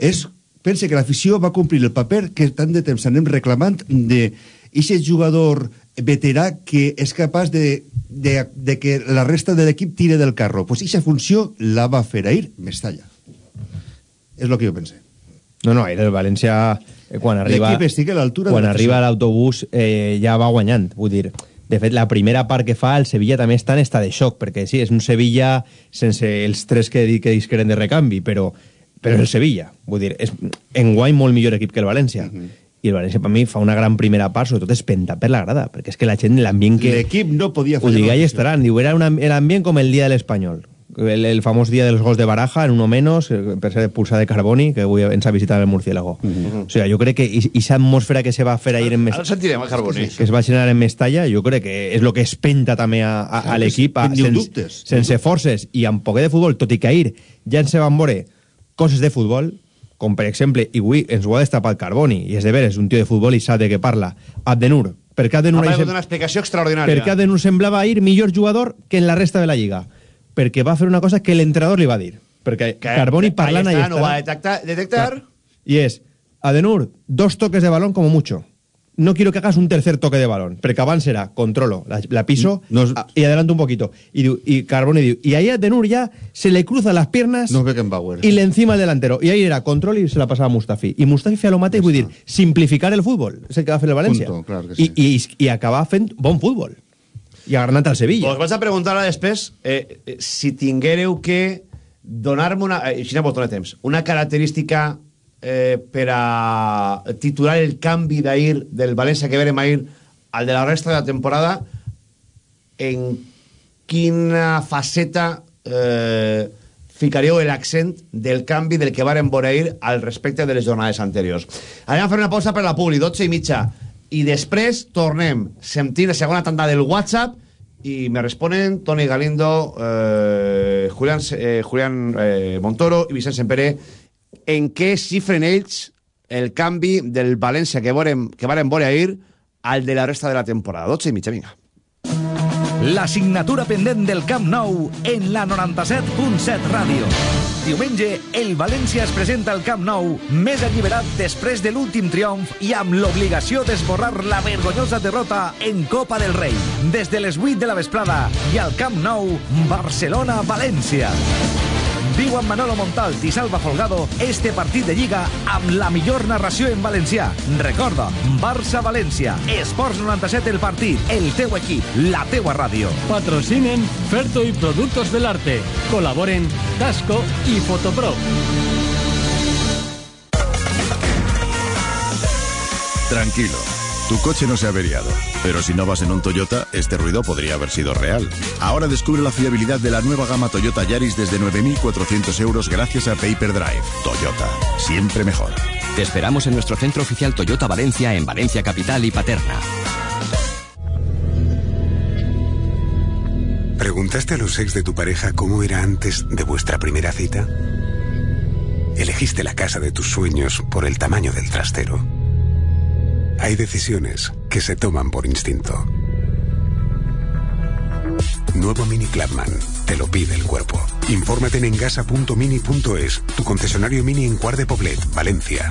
és, pense que l'afició va complir el paper que tant de temps anem reclamant de aquest jugador veterà que és capaç de, de, de que la resta de l'equip tire del carro. Pues aquesta funció la va fer ahir Mestalla. És el que jo pensé. No, no, ahir el València, quan arriba... Estigui a l'altura Quan arriba l'autobús eh, ja va guanyant, vull dir... De fet, la primera part que fa, el Sevilla també està en estat de xoc, perquè sí, és un Sevilla sense els tres que, que disqueren de recanvi, però, però és el Sevilla. Vull dir, és enguany molt millor equip que el València. Mhm. I el València, per mi, fa una gran primera part, sobretot és penta per la grada, perquè és que la gent, l'ambient que... L'equip no podia Ho diga i l'afició. estaran. Diu, era el ambient com el dia de l'Espanyol. El, el famós dia dels gols de Baraja, en uno menos, eh, per ser pulsar de Carboni, que avui ens ha visitat el Murciélago. O sigui, jo crec que aquesta atmosfera que se va fer ahir en Ara Mestalla, el sentirem, el Carboni. que es va generar en Mestalla, jo crec que és el que espenta també a, a, a l'equip, ho sense, forces i amb poquet de futbol, tot i que ahir ja ens se van veure coses de futbol, com per exemple, i avui ens ho ha destapat Carboni, i és de veres, un tio de futbol i sap de què parla, Abdenur, perquè Abdenur... Ha una explicació extraordinària. perquè Adenur semblava ahir millor jugador que en la resta de la lliga. Perquè va fer una cosa que l'entrenador li va dir. Perquè Que- Carboni parlant ahí ahí està, no va detectar, detectar Y es, Adenur, dos toques de balón como mucho. No quiero que hagas un tercer toque de balón. Porque abans era, controlo, la, la piso a- y adelanto un poquito. Y, y Carboni diu, y ahí Adenur ya se le cruzan las piernas No y le encima el delantero. Y ahí era control y se la pasaba a Mustafi. Y Mustafi feia lo mateix, vull dir, simplificar el fútbol. És el que va fer el València. Punto, clar que sí. I, i, I acabar fent bon futbol. I agranant al Sevilla. Us vaig a preguntar ara després eh, eh, si tinguéreu que donar-me una... Eh, així no de temps. Una característica eh, per a titular el canvi d'ahir del València que verem ahir al de la resta de la temporada en quina faceta eh, ficaríeu l'accent del canvi del que varen veure al respecte de les jornades anteriors. Anem a fer una pausa per la Publi, 12 i mitja, i després tornem sentint la segona tanda del WhatsApp i me responen Toni Galindo, eh, Julián, eh, Julián eh, Montoro i Vicent Sempere en què xifren ells el canvi del València que, vorem, que varen veure ahir al de la resta de la temporada. 12 i mitja, vinga. La signatura pendent del Camp Nou en la 97.7 Ràdio. Diumenge, el València es presenta al Camp Nou més alliberat després de l'últim triomf i amb l'obligació d'esborrar la vergonyosa derrota en Copa del Rei. Des de les 8 de la vesprada i al Camp Nou, Barcelona-València. Viu amb Manolo Montalt i Salva Folgado este partit de Lliga amb la millor narració en valencià. Recorda, Barça-València, Esports 97 el partit, el teu equip, la teua ràdio. Patrocinen Ferto y Productos del Arte. Colaboren Tasco y Fotopro. Tranquilo, tu coche no se ha averiado. Pero si no vas en un Toyota, este ruido podría haber sido real. Ahora descubre la fiabilidad de la nueva gama Toyota Yaris desde 9.400 euros gracias a Paper Drive. Toyota, siempre mejor. Te esperamos en nuestro centro oficial Toyota Valencia en Valencia Capital y Paterna. ¿Preguntaste a los ex de tu pareja cómo era antes de vuestra primera cita? ¿Elegiste la casa de tus sueños por el tamaño del trastero? Hay decisiones que se toman por instinto. Nuevo Mini Clubman. Te lo pide el cuerpo. Infórmate en engasa.mini.es, tu concesionario Mini en Cuart de Poblet, Valencia.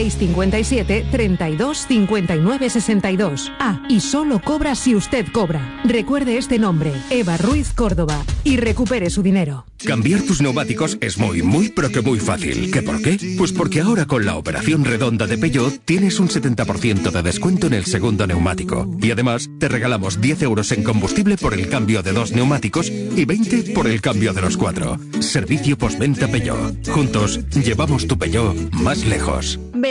657 32 59 62. Ah, y solo cobra si usted cobra. Recuerde este nombre, Eva Ruiz Córdoba, y recupere su dinero. Cambiar tus neumáticos es muy, muy, pero que muy fácil. ¿Qué por qué? Pues porque ahora con la operación redonda de Peugeot tienes un 70% de descuento en el segundo neumático. Y además te regalamos 10 euros en combustible por el cambio de dos neumáticos y 20 por el cambio de los cuatro. Servicio postventa Peugeot. Juntos llevamos tu Peugeot más lejos. Ven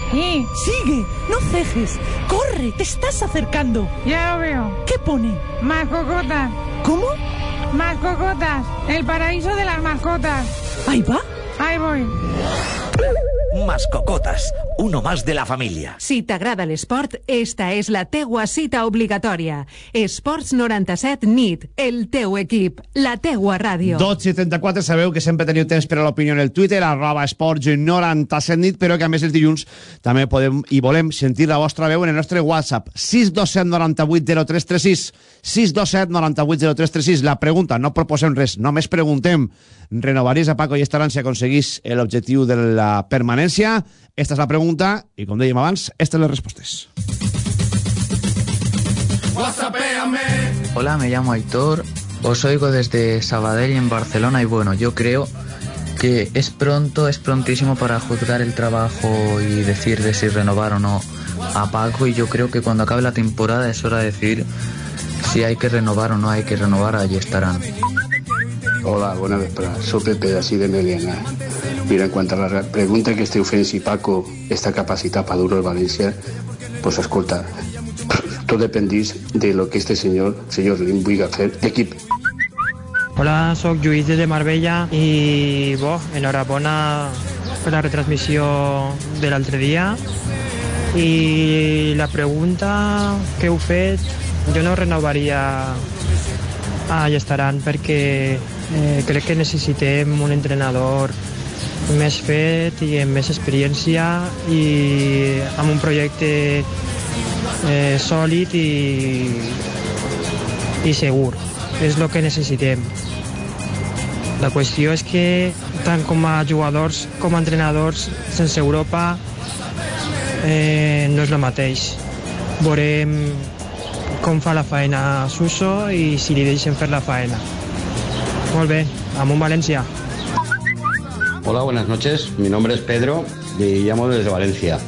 ¿Y? Sigue, no cejes. Corre, te estás acercando. Ya lo veo. ¿Qué pone? Más cocotas. ¿Cómo? Más cocotas. El paraíso de las mascotas. Ahí va. Ahí voy. Mascocotas, uno más de la familia. Si t'agrada l'esport, esta és la teua cita obligatòria. Esports 97 NIT, el teu equip, la teua ràdio. 12 i 34, sabeu que sempre teniu temps per a l'opinió en el Twitter, arroba esports 97 nit, però que a més els dilluns també podem i volem sentir la vostra veu en el nostre WhatsApp. 627 98 0336 627 98 0336 La pregunta, no proposem res, només preguntem renovaries a Paco i estaran si aconseguís l'objectiu de la permanència? Esta és la pregunta i, com dèiem abans, estas les respostes. Hola, me llamo Aitor, os oigo desde Sabadell en Barcelona y bueno, yo creo que es pronto, es prontísimo para juzgar el trabajo y decir de si renovar o no a Paco y yo creo que cuando acabe la temporada es hora de decir si hay que renovar o no hay que renovar, allí estarán. Hola, bona vesprada. Soc Pepe d'ací de Meliana. Mira, en cuanto a la re- pregunta que esteu fent si Paco està capacitat per dur el València, pues escolta, tot dependís de lo que este senyor, senyor Lim, vulgui fer equip. Hola, sóc Lluís de Marbella i bo, enhorabona per la retransmissió de l'altre dia i la pregunta que heu fet jo no renovaria a Llestaran perquè eh, crec que necessitem un entrenador més fet i amb més experiència i amb un projecte eh, sòlid i, i segur. És el que necessitem. La qüestió és que tant com a jugadors com a entrenadors sense Europa eh, no és el mateix. Veurem com fa la feina Suso i si li deixen fer la feina. Molt bé, amunt València. Hola, buenas noches. Mi nombre es Pedro y llamo desde Valencia.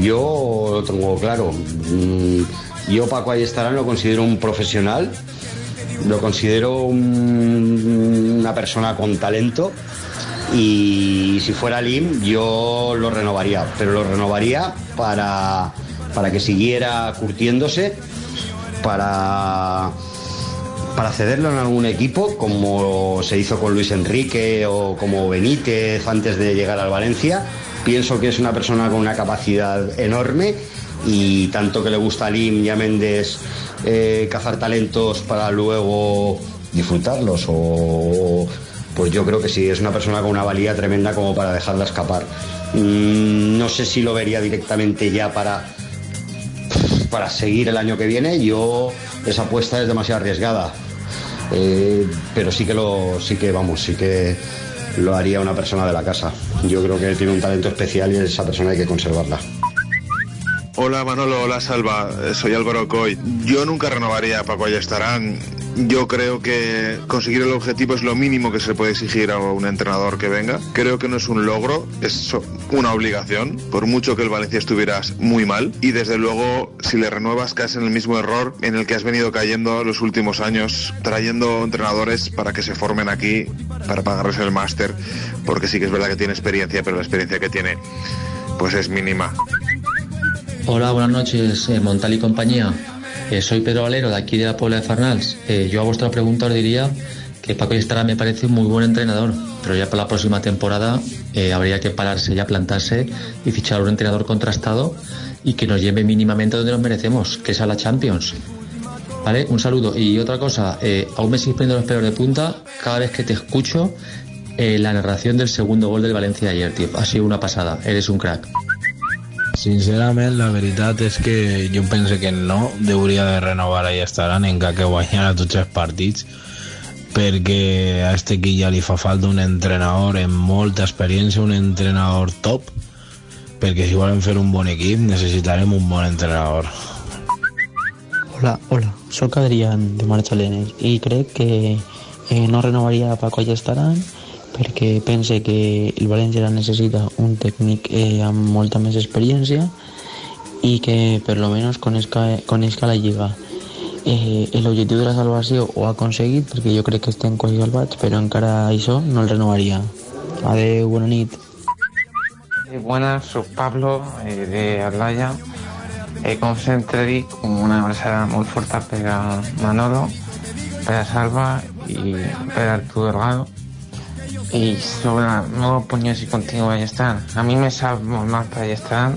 Yo lo tengo claro. Mm, Yo Paco Ayestarán lo considero un profesional, lo considero un- una persona con talento y si fuera Lim yo lo renovaría, pero lo renovaría para, para que siguiera curtiéndose, para para cederlo en algún equipo, como se hizo con Luis Enrique o como Benítez antes de llegar al Valencia. Pienso que es una persona con una capacidad enorme y tanto que le gusta a Lim y a Méndez eh, cazar talentos para luego disfrutarlos o pues yo creo que sí, es una persona con una valía tremenda como para dejarla escapar. Mm, no sé si lo vería directamente ya para para seguir el año que viene, yo esa apuesta es demasiado arriesgada. Eh, pero sí que lo, sí que vamos, sí que lo haría una persona de la casa. Yo creo que tiene un talento especial y esa persona hay que conservarla. Hola Manolo, hola Salva, Eh, soy Álvaro Coy. Yo nunca renovaría a Paco Ayestarán. Yo creo que conseguir el objetivo es lo mínimo que se puede exigir a un entrenador que venga. Creo que no es un logro, es una obligación, por mucho que el Valencia estuviera muy mal. Y desde luego, si le renuevas, caes en el mismo error en el que has venido cayendo los últimos años, trayendo entrenadores para que se formen aquí, para pagarles el máster, porque sí que es verdad que tiene experiencia, pero la experiencia que tiene pues es mínima. Hola, buenas noches, eh, Montal y compañía. Eh, soy Pedro Valero, de aquí de la Puebla de Farnals. Eh, yo a vuestra pregunta os diría que Paco Estará me parece un muy buen entrenador, pero ya para la próxima temporada eh, habría que pararse ya, plantarse y fichar un entrenador contrastado y que nos lleve mínimamente donde nos merecemos, que es a la Champions. ¿Vale? Un saludo. Y otra cosa, eh, aún me sigues poniendo los pelos de punta cada vez que te escucho la narración del segundo gol del Valencia ayer, tío. Ha sido una pasada. Eres un crack. Sincerament, la veritat és que jo penso que no hauria de renovar a Estaran encara que guanyara tots els partits perquè a este equip ja li fa falta un entrenador amb molta experiència, un entrenador top perquè si volem fer un bon equip necessitarem un bon entrenador. Hola, hola, sóc Adrián de Marchalenes i crec que eh, no renovaria Paco Allestaran perquè pense que el València necessita un tècnic eh, amb molta més experiència i que per lo menos conezca, conezca la lliga. Eh, L'objectiu de la salvació ho ha aconseguit perquè jo crec que estem quasi salvats, però encara això no el renovaria. Adeu, bona nit. Eh, buenas, soy Pablo eh, de Atlaya. Eh, com sempre dic, una abraçada molt forta per a Manolo, per a Salva i per a Arturo Delgado. I sobre la meva opinió si continua Ballestan. A mi me sap molt mal per Ballestan,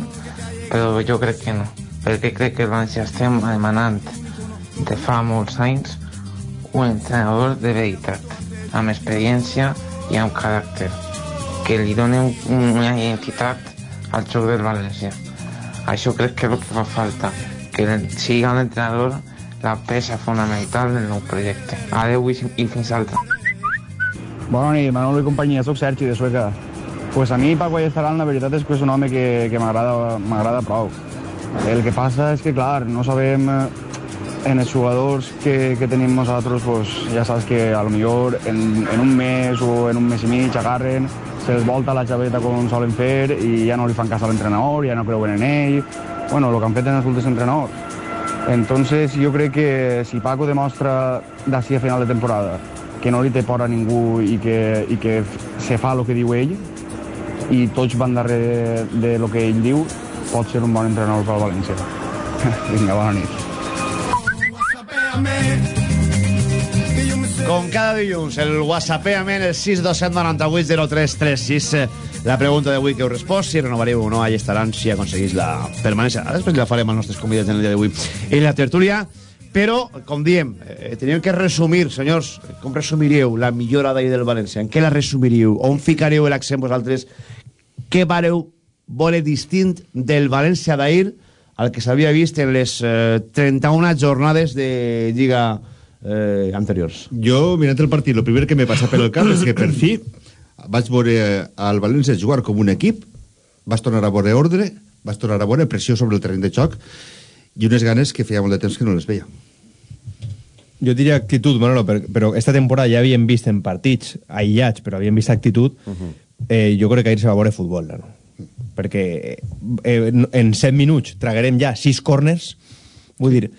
però jo crec que no. Perquè crec que el València estem demanant de fa molts anys un entrenador de veritat, amb experiència i amb caràcter, que li doni un- una identitat al joc del València. Això crec que és el que fa falta, que siga l'entrenador la peça fonamental del nou projecte. Adeu i fins altra. Bona nit, Manolo i companyia, soc Sergi de Sueca. Pues a mi Paco Allestaran la veritat és que és un home que, que m'agrada m'agrada prou. El que passa és que, clar, no sabem eh, en els jugadors que, que tenim nosaltres, pues, ja saps que a lo millor en, en un mes o en un mes i mig agarren, se'ls volta la xaveta com solen fer i ja no li fan cas a l'entrenador, ja no creuen en ell, bueno, el que han fet en els últims entrenadors. Entonces jo crec que si Paco demostra d'ací a final de temporada que no li té por a ningú i que, i que se fa el que diu ell i tots van darrere de lo que ell diu, pot ser un bon entrenador pel València. Vinga, bona nit. Com cada dilluns, el whatsappeament el 627980336 eh, la pregunta d'avui que heu respost si renovareu o no, allà estaran si aconseguís la permanència Ara després la farem als nostres convidats en el dia d'avui en la tertúlia però, com diem, eh, teníem que resumir, senyors, com resumiríeu la millora d'ahir del València? En què la resumiríeu? On ficaríeu l'accent vosaltres? Què vareu voler distint del València d'ahir al que s'havia vist en les eh, 31 jornades de Lliga eh, anteriors? Jo, mirant el partit, el primer que me passa per el cap és que per fi vaig veure al València jugar com un equip, vas tornar a veure ordre, vas tornar a veure pressió sobre el terreny de xoc i unes ganes que feia molt de temps que no les veia. Jo diria actitud, Manolo, però, però esta temporada ja havíem vist en partits aïllats, però havíem vist actitud, uh -huh. eh, jo crec que ahir se va veure futbol, no? perquè eh, en 7 minuts tragarem ja 6 corners, vull dir,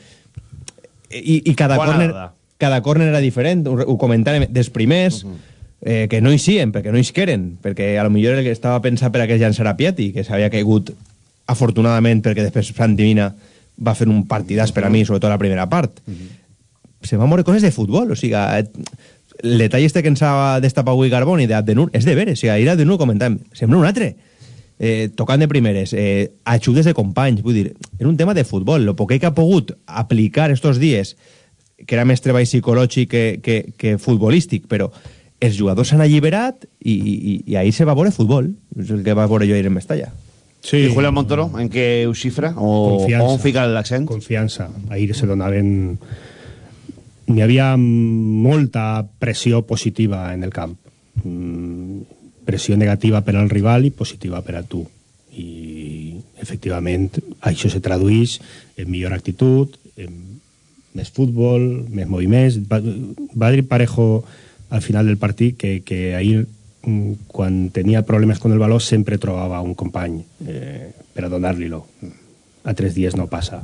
i, i cada Bona corner, cada corner era diferent, ho, ho comentàrem dels primers, uh -huh. eh, que no hi siguin, perquè no hi queren, perquè a lo millor el que estava pensat per a que llançara Piatti, que s'havia caigut afortunadament perquè després Santimina va fer un partidàs per a mi, sobretot la primera part. Uh -huh. Se van moure coses de futbol, o sigui, eh, el detall este que ens ha destapat avui Carboni d'Abdenur és de veres, o sigui, ahir Abdenur comentàvem, sembla un altre, eh, tocant de primeres, eh, ajudes de companys, vull dir, era un tema de futbol, lo poquet que ha pogut aplicar estos dies, que era més treball psicològic que, que, que futbolístic, però els jugadors s'han alliberat i, i, i ahir se va veure futbol, és el que va veure jo ahir en Mestalla. Sí. I Julián Montoro, en què ho xifra? O Confiança. on fica l'accent? Confiança. Ahir se donaven... N'hi havia molta pressió positiva en el camp. Mm, pressió negativa per al rival i positiva per a tu. I, efectivament, això se tradueix en millor actitud, en més futbol, més moviments. Va, va dir Parejo al final del partit que, que ahir mm, quan tenia problemes con el baló sempre trobava un company eh, per a donar-li-lo. A tres dies no passa.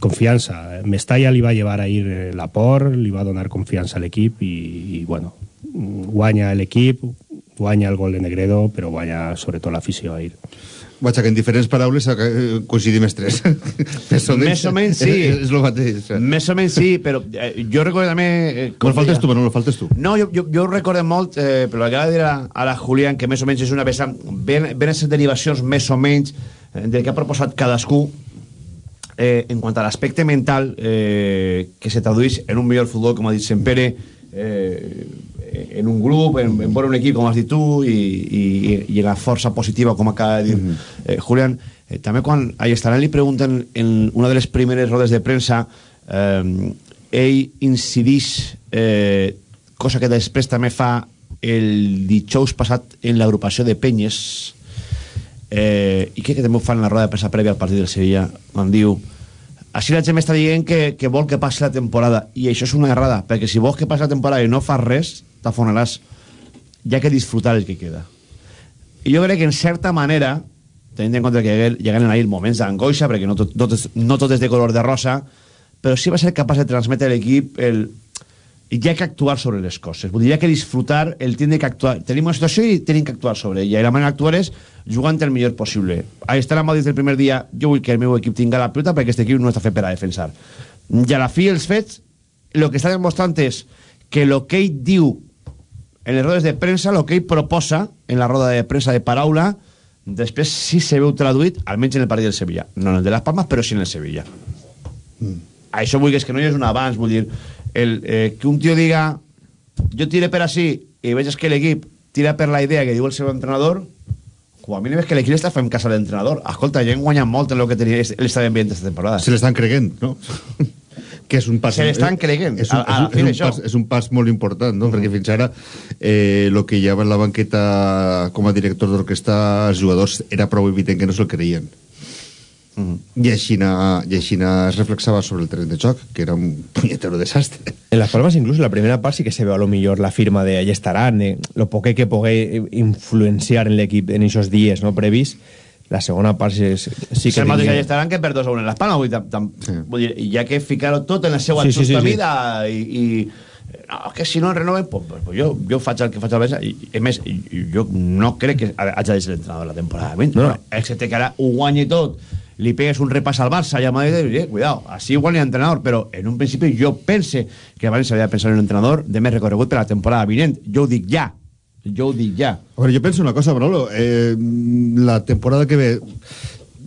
Confiança. Mestalla li va llevar ahir eh, la por, li va donar confiança a l'equip i, i, bueno, guanya l'equip, guanya el gol de Negredo, però guanya sobretot l'afició ahir. Vaja, que en diferents paraules eh, coincidim els tres. més o menys, Més o menys sí. És, és lo mateix. Més o menys sí, però eh, jo recordo també... Eh, No el faltes tu, Manolo, faltes tu. No, jo, jo, recordo molt, eh, però l'acaba de dir a, a la Julián, que més o menys és una peça... Ben, ben aquestes derivacions més o menys eh, del que ha proposat cadascú eh, en quant a l'aspecte mental eh, que se tradueix en un millor futbol, com ha dit Sempere, eh, en un grup, en, en veure un equip, com has dit tu, i, i, i en la força positiva, com acaba de dir mm -hmm. eh, Julián. Eh, també quan a Estaran li pregunten en una de les primeres rodes de premsa, eh, ell incidís, eh, cosa que després també fa el dijous passat en l'agrupació de penyes, eh, i crec que també ho fan en la roda de premsa prèvia al partit del Sevilla, on diu així la gent m'està dient que, que vol que passi la temporada i això és una errada, perquè si vols que passi la temporada i no fas res, t'afonaràs ha que disfrutar el que queda. I jo crec que en certa manera tenint en compte que lleguen ahir moments d'angoixa perquè no tot, tot, no tot és de color de rosa però sí va ser capaç de transmetre a l'equip el, hi ha que actuar sobre les coses. Vull dir, que disfrutar el tindre que actuar. Tenim una situació i tenim que actuar sobre ella. I la manera d'actuar és jugant el millor possible. Ahí està la mà des del primer dia. Jo vull que el meu equip tinga la pelota perquè aquest equip no està fet per a defensar. I a la fi els fets el que està demostrant és que el que ell diu en les rodes de premsa, el que ell proposa en la roda de premsa de paraula després sí se veu traduït almenys en el partit del Sevilla. No en el de les Palmes però sí en el Sevilla. Mm. això vull que és que no hi és un abans vull dir el, eh, que un tio diga jo tire per així i veig que l'equip tira per la idea que diu el seu entrenador com a mínim és que l'equip està fent cas a l'entrenador escolta, ja hem guanyat molt en el que tenia l'estava enviant aquesta temporada Se l'estan creguent, no? que és un pas... Se l'estan creguent, és un, a- a la fi és, un, pas, és un pas molt important, no? Perquè fins ara eh, lo que hi havia en la banqueta com a director d'orquestra els jugadors era prou evident que no se'l creien. Així, na- I així na es reflexava sobre el tren de xoc, que era un punyetero desastre. En Las Palmas, incluso, la primera part sí que se veu a lo millor la firma de allà estaran, eh, lo poquet que pogué influenciar en l'equip en aquests dies no, previs. La segona part sí, sí sí que... el mateix allà estaran que per dos a un en les Palmes vull, tam, tam, sí. vull dir, hi ha que ficar-ho tot en la seva Sí, sí, sí, sí, justa sí. vida i, i no, que si no renoven pues, pues, pues jo, jo faig el que faig a la i, i a més, i, i jo no crec que hagi de ser l'entrenador la temporada no. no. excepte que ara ho guanyi tot li pegues un repàs al Barça i a Madrid eh, cuidado, així guanya l'entrenador però en un principi jo pense que abans s'havia de pensar en un entrenador de més recorregut per la temporada vinent jo ho dic ja jo ho dic ja A veure, jo penso una cosa, Manolo. Eh, la temporada que ve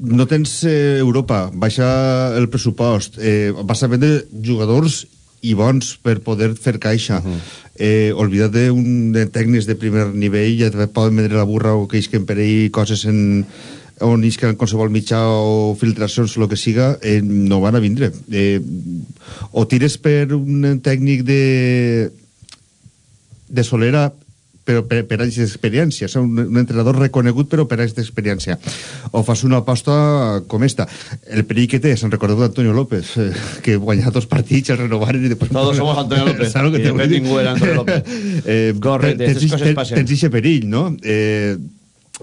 no tens eh, Europa, baixa el pressupost, eh, vas a vendre jugadors i bons per poder fer caixa. Uh -huh. eh, oblida't d'un de tècnics de primer nivell, ja te poden vendre la burra o que isquen per ell coses en on isquen qualsevol mitjà o filtracions el que siga, eh, no van a vindre. Eh, o tires per un tècnic de de Solera però per, per anys d'experiència, és un, un entrenador reconegut però per anys d'experiència. O fas una aposta com esta. El perill que té, se'n recordeu d'Antonio López, eh, que guanyà dos partits, el renovaren i després... Todos somos Antonio López. Que I després dir? ningú era Antonio López. Eh, Correcte, tens- tens-. Tens ixe perill, no? Eh,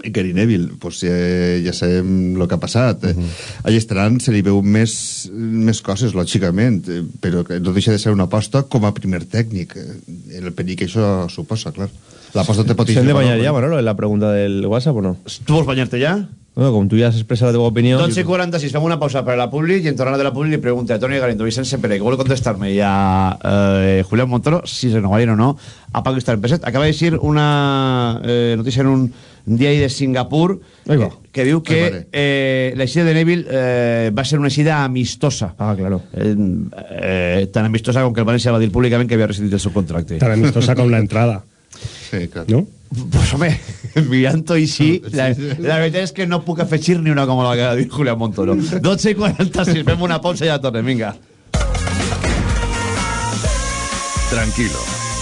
Gary Neville, pues, eh, ja sabem el que ha passat. Uh -huh. A Llestran se li veu més, més coses, lògicament, eh, però que no deixa de ser una aposta com a primer tècnic. eh, El perill que això suposa, clar. L'aposta te pot ¿Se han de dir, bañar bueno, ya, Manolo, en la pregunta del WhatsApp o no? ¿Tú vas bañarte ya? Bueno, como tú ya has expresado tu opinión... 12 i 46, fem una pausa per a la Publi i en tornada de la Publi li pregunta a Toni Galindo Vicent Sempere, que vol contestar-me i a eh, Julián Montoro si se renovarien o no a Paco Estar Peset. Acaba de decir una eh, notícia en un diari de Singapur que, que diu que vale. eh, la eixida de Neville eh, va ser una eixida amistosa. Ah, claro. Eh, eh, tan amistosa com que el València va dir públicament que havia rescindit el seu contracte. Tan amistosa com la entrada. Sí, clar. ¿No? Pues home, mirant-ho així, la, la veritat és que no puc afegir ni una com la que ha dit Julián Montoro. 12 i 46, fem una pausa i ja tornem, vinga. Tranquilo,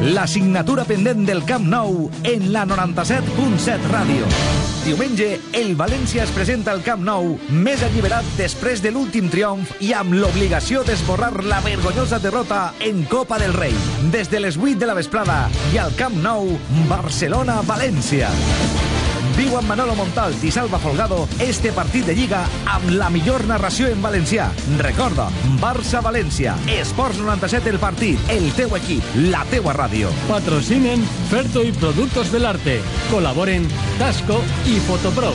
La signatura pendent del Camp Nou en la 97.7 Ràdio. Diumenge, el València es presenta al Camp Nou més alliberat després de l'últim triomf i amb l'obligació d'esborrar la vergonyosa derrota en Copa del Rei. Des de les 8 de la vesprada i al Camp Nou, Barcelona-València. Amb Manolo Montalt i Salva Folgado este partit de Lliga amb la millor narració en valencià. Recorda, Barça-València, Esports 97 el partit, el teu equip, la teua ràdio. Patrocinen Ferto y Productos del Arte. Colaboren Tasco y Fotopro.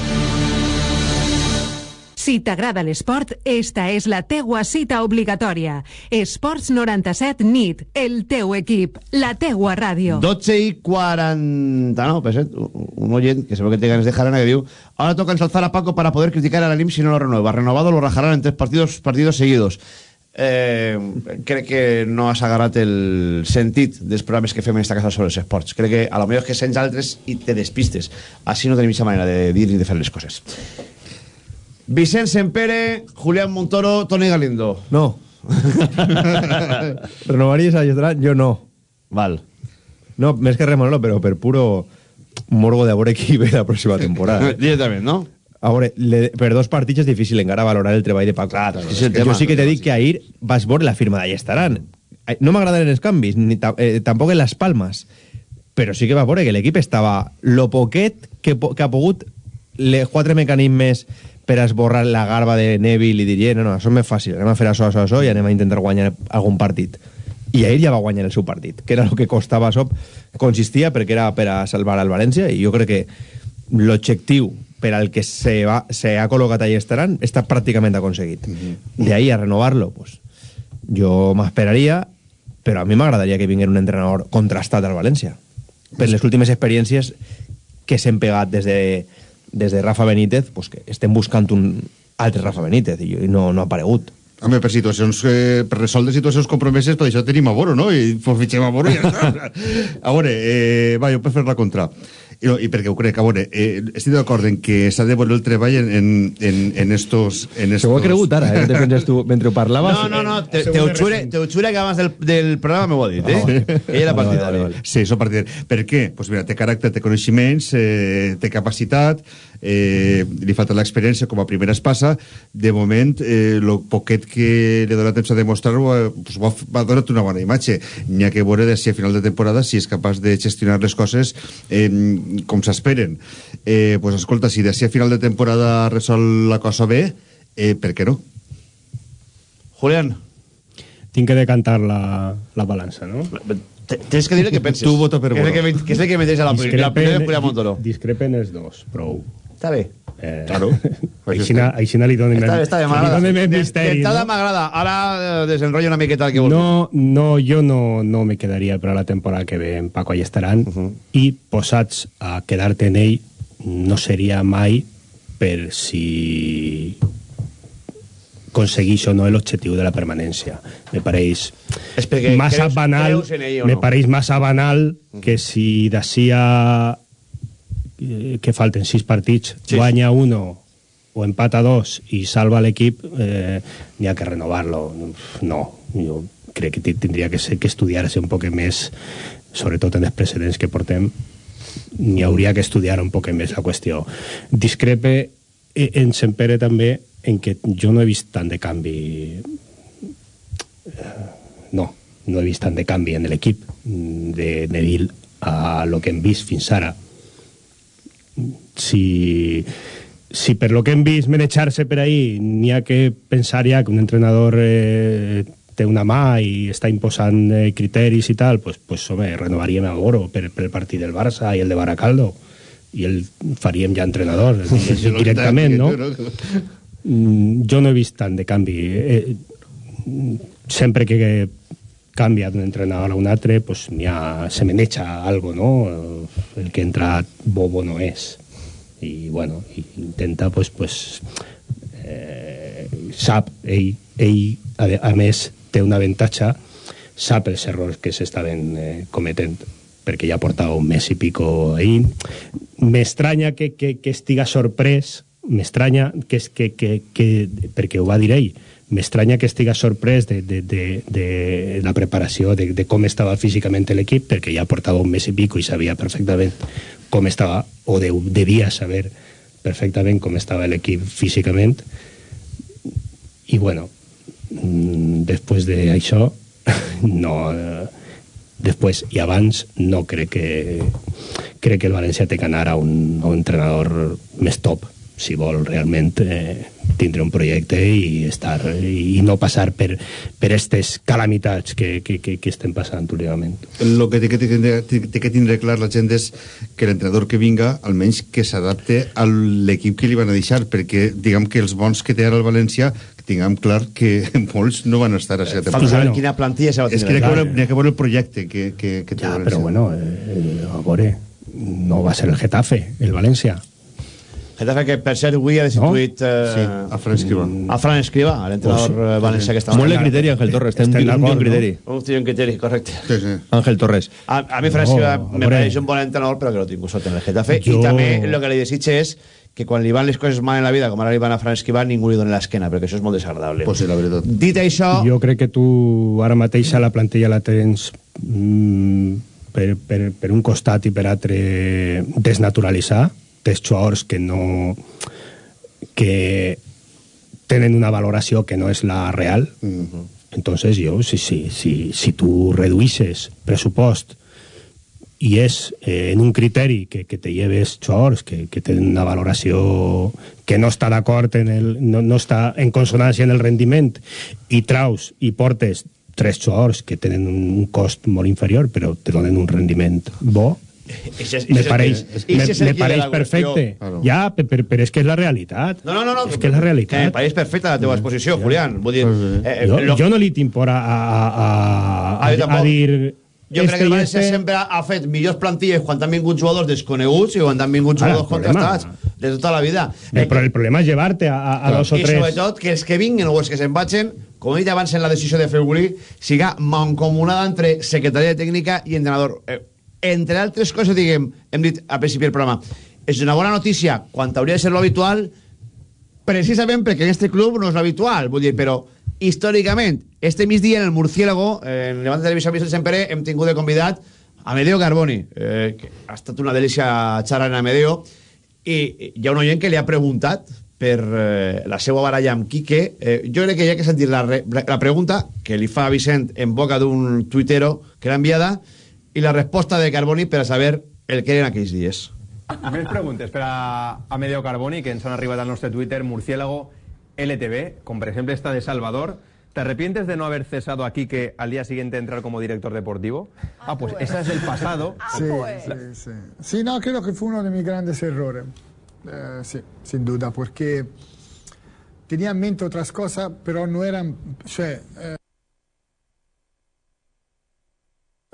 Si t'agrada l'esport, esta és la teua cita obligatòria. Esports 97 NIT, el teu equip, la teua ràdio. 12 y 49, Peset, un oyente que se ve que tiene ganas de jarana que diu ahora toca ensalzar a Paco para poder criticar al Alim si no lo renueva. Renovado lo rajarán en tres partidos, partidos seguidos. Eh, crec que no has agarrat el sentit dels programes que fem en esta casa sobre els esports. Crec que a lo millor que sents altres i te despistes. Així no tenim aquesta manera de dir i de fer les coses. Vicent Sempere, Julián Montoro, Toni Galindo. No. ¿Renovarías a Yotran? Yo no. Val. No, més que removerlo, però per puro morbo de veure qui ve la pròxima temporada. Directament, no? A veure, le, per dos partits és difícil encara valorar el treball de Paco. Clar, és el tema. jo sí que t'he dit que ahir vas veure la firma d'allà estaran. No m'agradaran els canvis, ni eh, tampoc en les palmes, però sí que va veure que l'equip estava lo poquet que, que ha pogut les quatre mecanismes per esborrar la garba de Neville i dir, no, no, això és més fàcil, anem a fer això, això, això i anem a intentar guanyar algun partit. I ahir ja va guanyar el seu partit, que era el que costava això, consistia perquè era per a salvar al València i jo crec que l'objectiu per al que se, va, se ha col·locat ahí estaran està pràcticament aconseguit. De ahí a renovar-lo, pues, jo m'esperaria, però a mi m'agradaria que vingués un entrenador contrastat al València. Per les últimes experiències que s'han pegat des de, des de Rafa Benítez, pues que estem buscant un altre Rafa Benítez i no, no ha aparegut. Home, per situacions, eh, per resoldre situacions compromeses, per això tenim a Boro, no? I pues, fitxem a Boro i ja està. a veure, eh, va, jo per fer la contra. I, I perquè ho crec, a veure, eh, estic d'acord en que s'ha de veure el treball en, en, en, en estos... En estos... Se ho ha cregut ara, eh? Te penses tu, mentre ho parlaves... No, no, no, te, te, ho xure, te ho xure que abans del, del programa m'ho ha dit, eh? Ell era partidari. Sí, són partidari. Per què? Pues mira, té caràcter, té coneixements, eh, té capacitat, eh, li falta l'experiència com a primera espasa. De moment, eh, lo poquet que li dona temps a demostrar-ho eh, pues va, va donar una bona imatge. N'hi ha que veure de si a final de temporada si és capaç de gestionar les coses eh, com s'esperen. Eh, pues escolta, si de si a final de temporada resol la cosa bé, eh, per què no? Julián. Tinc que decantar la, la balança, no? Tens que dir el que penses. Tu vota per que és el que, és el que meteix a la, primera de Julián Montoro. Discrepen els dos, prou. Està bé. Eh, claro. Aixina, aixina li donen, Està bé, està bé, li m'agrada. misteri, D'entrada no? m'agrada. Ara eh, desenrolla una miqueta el que vols No, no, jo no, no me quedaria per a la temporada que ve en Paco Allestaran i posats a quedar-te en ell no seria mai per si aconseguís o no l'objectiu de la permanència. Me pareix massa creus- banal, creus ell o me no? pareix massa banal que si d'ací a eh, que falten sis partits Sí. guanya uno o empata dos i salva l'equip eh, n'hi ha que renovar-lo. No, jo crec que ti- tindria que, ser, que estudiar-se un poc més sobretot en els precedents que portem n'hi hauria que estudiar un poc més la qüestió. Discrepe eh, en Sempere també en que jo no he vist tant de canvi Eh, no, no he vist tant de canvi en l'equip mm, de Neville a lo que hem vist fins ara si, si per lo que hem vist manejar-se per ahí n'hi ha que pensar ja que un entrenador eh, té una mà i està imposant eh, criteris i tal, pues, pues home, renovaríem a Goro per, per el partit del Barça i el de Baracaldo i el faríem ja entrenador directament, no? Mm, jo no he vist tant de canvi eh, sempre que canvia d'un entrenador a un altre pues, ha, se maneja algo no? el que entra bobo no és i bueno, intenta pues, pues, eh, sap ell, ell a, a més té un avantatge sap els errors que s'estaven eh, cometent perquè ja portava un mes i pico ahí. M'estranya que, que, que estiga sorprès m'estranya que, que, que, que, perquè ho va dir ell m'estranya que estiga sorprès de, de, de, de la preparació, de, de com estava físicament l'equip, perquè ja portava un mes i pico i sabia perfectament com estava, o de, devia saber perfectament com estava l'equip físicament. I bueno, mm, després d'això, no... Eh, després i abans no crec que crec que el València té que anar a un, a un entrenador més top si vol realment eh, tindre un projecte i estar i no passar per, per aquestes calamitats que, que, que, que estem passant últimament. El que té que tindre, té que tindre clar la gent és que l'entrenador que vinga, almenys que s'adapte a l'equip que li van a deixar, perquè diguem que els bons que té ara el València, tinguem clar que molts no van estar a la Falta saber quina plantilla se va És que n'hi ha que veure- que veure el projecte que, que, que té Ja, el però València. bueno, eh, a veure, no va ser el Getafe, el València. Getafe que per cert avui ha destituït eh, Sí, a Fran Escrivà. a Fran Escrivà, l'entrenador Pues sí. eh, valencià que està Molt de criteri, Ángel Torres. Té un, un, un d'acord, criteri. Un tio en criteri, correcte. Sí, sí. Ángel Torres. A, a mi Fran No, Escrivà a me pareix un bon entrenador, però que no tinc sort en el Getafe. Jo- I també el que li desitge és que quan li van les coses mal en la vida, com ara li van a Fran Escrivà, ningú li doni l'esquena, perquè això és molt desagradable. Pues sí, la veritat. Dit això, Jo crec que tu ara mateix a la plantilla la tens mm, per, per, per un costat i per altre desnaturalitzar. Jugadors que no... que tenen una valoració que no és la real. Entonces jo, si, si, si, si tu reduïsses pressupost i és eh, en un criteri que, que te lleves jugadors que, que tenen una valoració que no està d'acord en el, no, no està en consonància en el rendiment i traus i portes tres jugadors que tenen un cost molt inferior però te donen un rendiment bo Me pareix, me, me de pareix perfecte Claro. ja, però per, per és que és la realitat No, no, no, no. és que és la Que me realitat pareix perfecta la teva exposició, Julián. Vull dir, eh, eh, jo, lo- jo no li tinc por a, a, a, a, a, tampoc. dir Jo crec que el i València este- sempre ha fet millors plantilles quan han vingut jugadors desconeguts i quan han vingut jugadors contrastats de tota la vida. el, pro- el problema és llevar-te a, a, a dos o I tres sobretot que els que vinguin o els que se'n vagin, com he dit abans en la decisió de Fegulí, siga mancomunada entre secretaria tècnica i entrenador. Eh, entre altres coses, diguem, hem dit al principi del programa, és una bona notícia quan hauria de ser lo habitual, precisament perquè en este club no és l'habitual, vull dir, però històricament, este migdia en el Murciélago, en Levante Televisió Vicent Semperé, hem tingut de convidat Amedeo Carboni, eh, que ha estat una delícia xerrar en Amedeo, i hi ha un oient que li ha preguntat per eh, la seva baralla amb Quique. Eh, jo crec que hi ha que sentir la, la pregunta que li fa Vicent en boca d'un tuitero que l'ha enviada i la resposta de Carboni per a saber el que eren aquells dies. Més preguntes per a, a Medio Carboni, que ens han arribat al nostre Twitter, Murciélago LTV, com per exemple esta de Salvador. ¿Te arrepientes de no haber cesado a Quique al día siguiente entrar como director deportivo? Ah, pues esa es del pasado. Sí, sí, sí. Sí, no, creo que fue uno de mis grandes errores. Eh, sí, sin duda, porque tenía en mente otras cosas, pero no eran... Cioè, eh,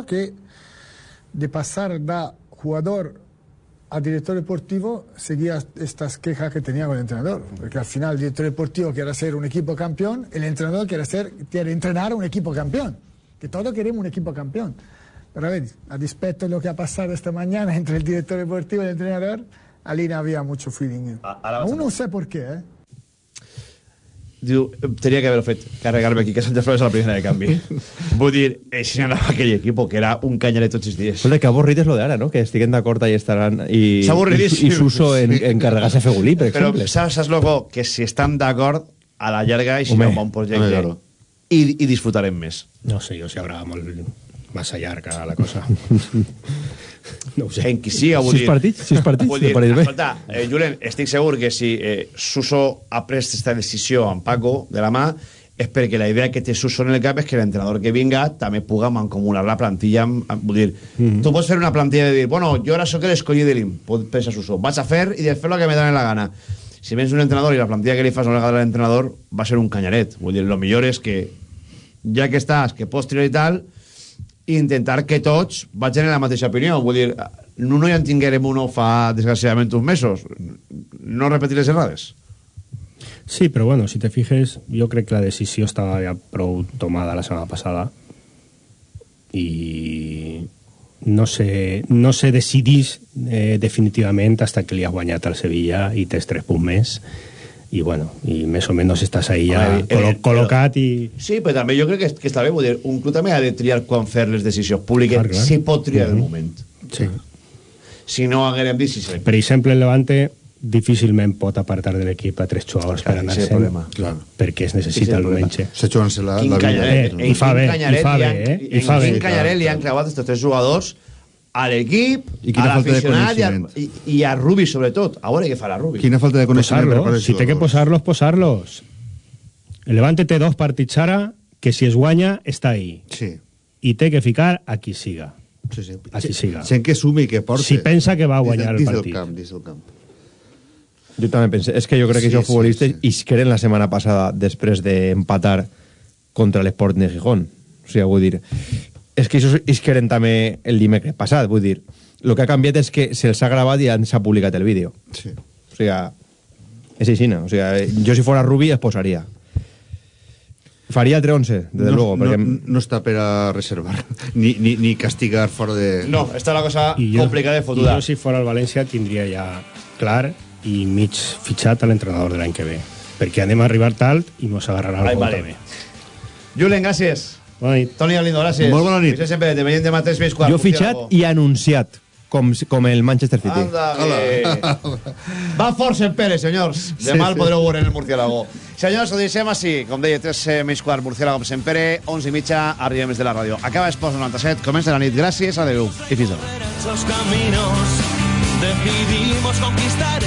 que de pasar de jugador a director deportivo seguía estas quejas que tenía con el entrenador. Porque al final el director deportivo quiere ser un equipo campeón, el entrenador quiere, ser, quiere entrenar un equipo campeón. Que todos queremos un equipo campeón. Pero a ver, a dispetto de lo que ha pasado esta mañana entre el director deportivo y el entrenador, allí no había mucho feeling. Aún no sé por qué, ¿eh? Diu, tenia que haver-ho fet, carregar-me aquí, que Sánchez Flores a la primera de canvi. Vull dir, així anava aquell equip, que era un canyaret tots els dies. Escolta, que avorrit és lo de ara, no? Que estiguen d'acord i estaran... I. I, i s'uso en, en carregar-se a Fegulí, per Però exemple. saps, saps loco, que si estan d'acord, a la llarga i no, un bon projecte, home, claro. i, i disfrutarem més. No sé jo si haurà molt massa llarga la cosa. no ho sé. En qui siga, vull Sis dir... partits? Sis partits? Vull dir, pareix bé. escolta, eh, Julen, estic segur que si eh, Suso ha pres aquesta decisió amb Paco de la mà és perquè la idea que té Suso en el cap és que l'entrenador que vinga també puga mancomunar la plantilla amb, amb, vull dir, Mhm. tu pots fer una plantilla de dir, bueno, jo ara sóc l'escollit de l'IM, pot pensar Suso, vaig a fer i de fer el que me dóna la gana. Si vens un entrenador i la plantilla que li fas no li agrada a l'entrenador, va ser un canyaret. Vull dir, lo millor és que, ja que estàs, que pots triar i tal, i intentar que tots vagin en la mateixa opinió. Vull dir, no, no ja en tinguérem uno fa, desgraciadament, uns mesos. No repetir les errades. Sí, però bueno, si te fijes, jo crec que la decisió estava ja prou tomada la setmana passada i no se, no se decidís eh, definitivament hasta que li has guanyat al Sevilla i tens tres punts més i bueno, i més o menys estàs ahí ja Home, colo eh, col·locat i... Sí, però també jo crec que, que està bé. Dir, un club també ha de triar quan fer les decisions públiques, Clar, clar. si pot triar el Mhm. moment. Sí. Si no, haguérem dit si se... Per exemple, el Levante difícilment pot apartar de l'equip a tres jugadors per Clar, anar ese és el problema. Clar. perquè es Ese és necessita el el problema. menys. Se jugant-se la, Quin la vida. canyaret, I fa bé, i fa bé, eh? I fa en bé. quin canyaret li han clavat estos tres jugadors a l'equip, I a quina falta de l'aficionat i, a- coneixement. i, i a Rubi, sobretot. A veure què farà Rubi. Quina falta de coneixement Posarlos, si té que posarlos, posarlos. El Levante té dos partits ara que si es guanya està ahí. Sí. I té que ficar a qui siga. Sí, sí. A qui siga. Gent que sumi que porte. Si pensa que va a guanyar el dins del partit. camp, dins del camp. Jo també pensé, és que jo crec que Sí, sí, els sí, futbolistes sí. sí, isqueren la setmana passada després d'empatar contra l'Esport de Gijón. O sigui, vull dir, és que això isqueren també el dimecres passat, vull dir, el que ha canviat és que se'ls ha gravat i ja s'ha publicat el vídeo. Sí. O sigui, és així, no? O sigui, jo si fora Rubi es posaria. Faria el 3-11, desde no, luego, perquè... no, no està per a reservar ni, ni, ni castigar fora de... No, està la cosa I jo, complicada de i fotuda. jo si fora el València tindria ja clar i mig fitxat a l'entrenador de l'any que ve. Perquè anem a arribar tard i mos agarrarà Ai, el vale. també. Julen, gràcies. Bona nit. Toni Alindo, gràcies. Molt bona nit. Vicent sempre, te veiem demà 3 més quart. Jo fitxat i anunciat, com, com el Manchester City. Anda, que... Va fort en Pere, senyors. Demà Sí, el sí. podreu veure en el Murciélago. Senyors, ho deixem així. Com deia, 3 eh, més quart, Murciélago amb Sant Pere, 11 i mitja, arribem des de la ràdio. Acaba Esports 97, comença la nit. Gràcies, adeu i fins demà. decidimos conquistar el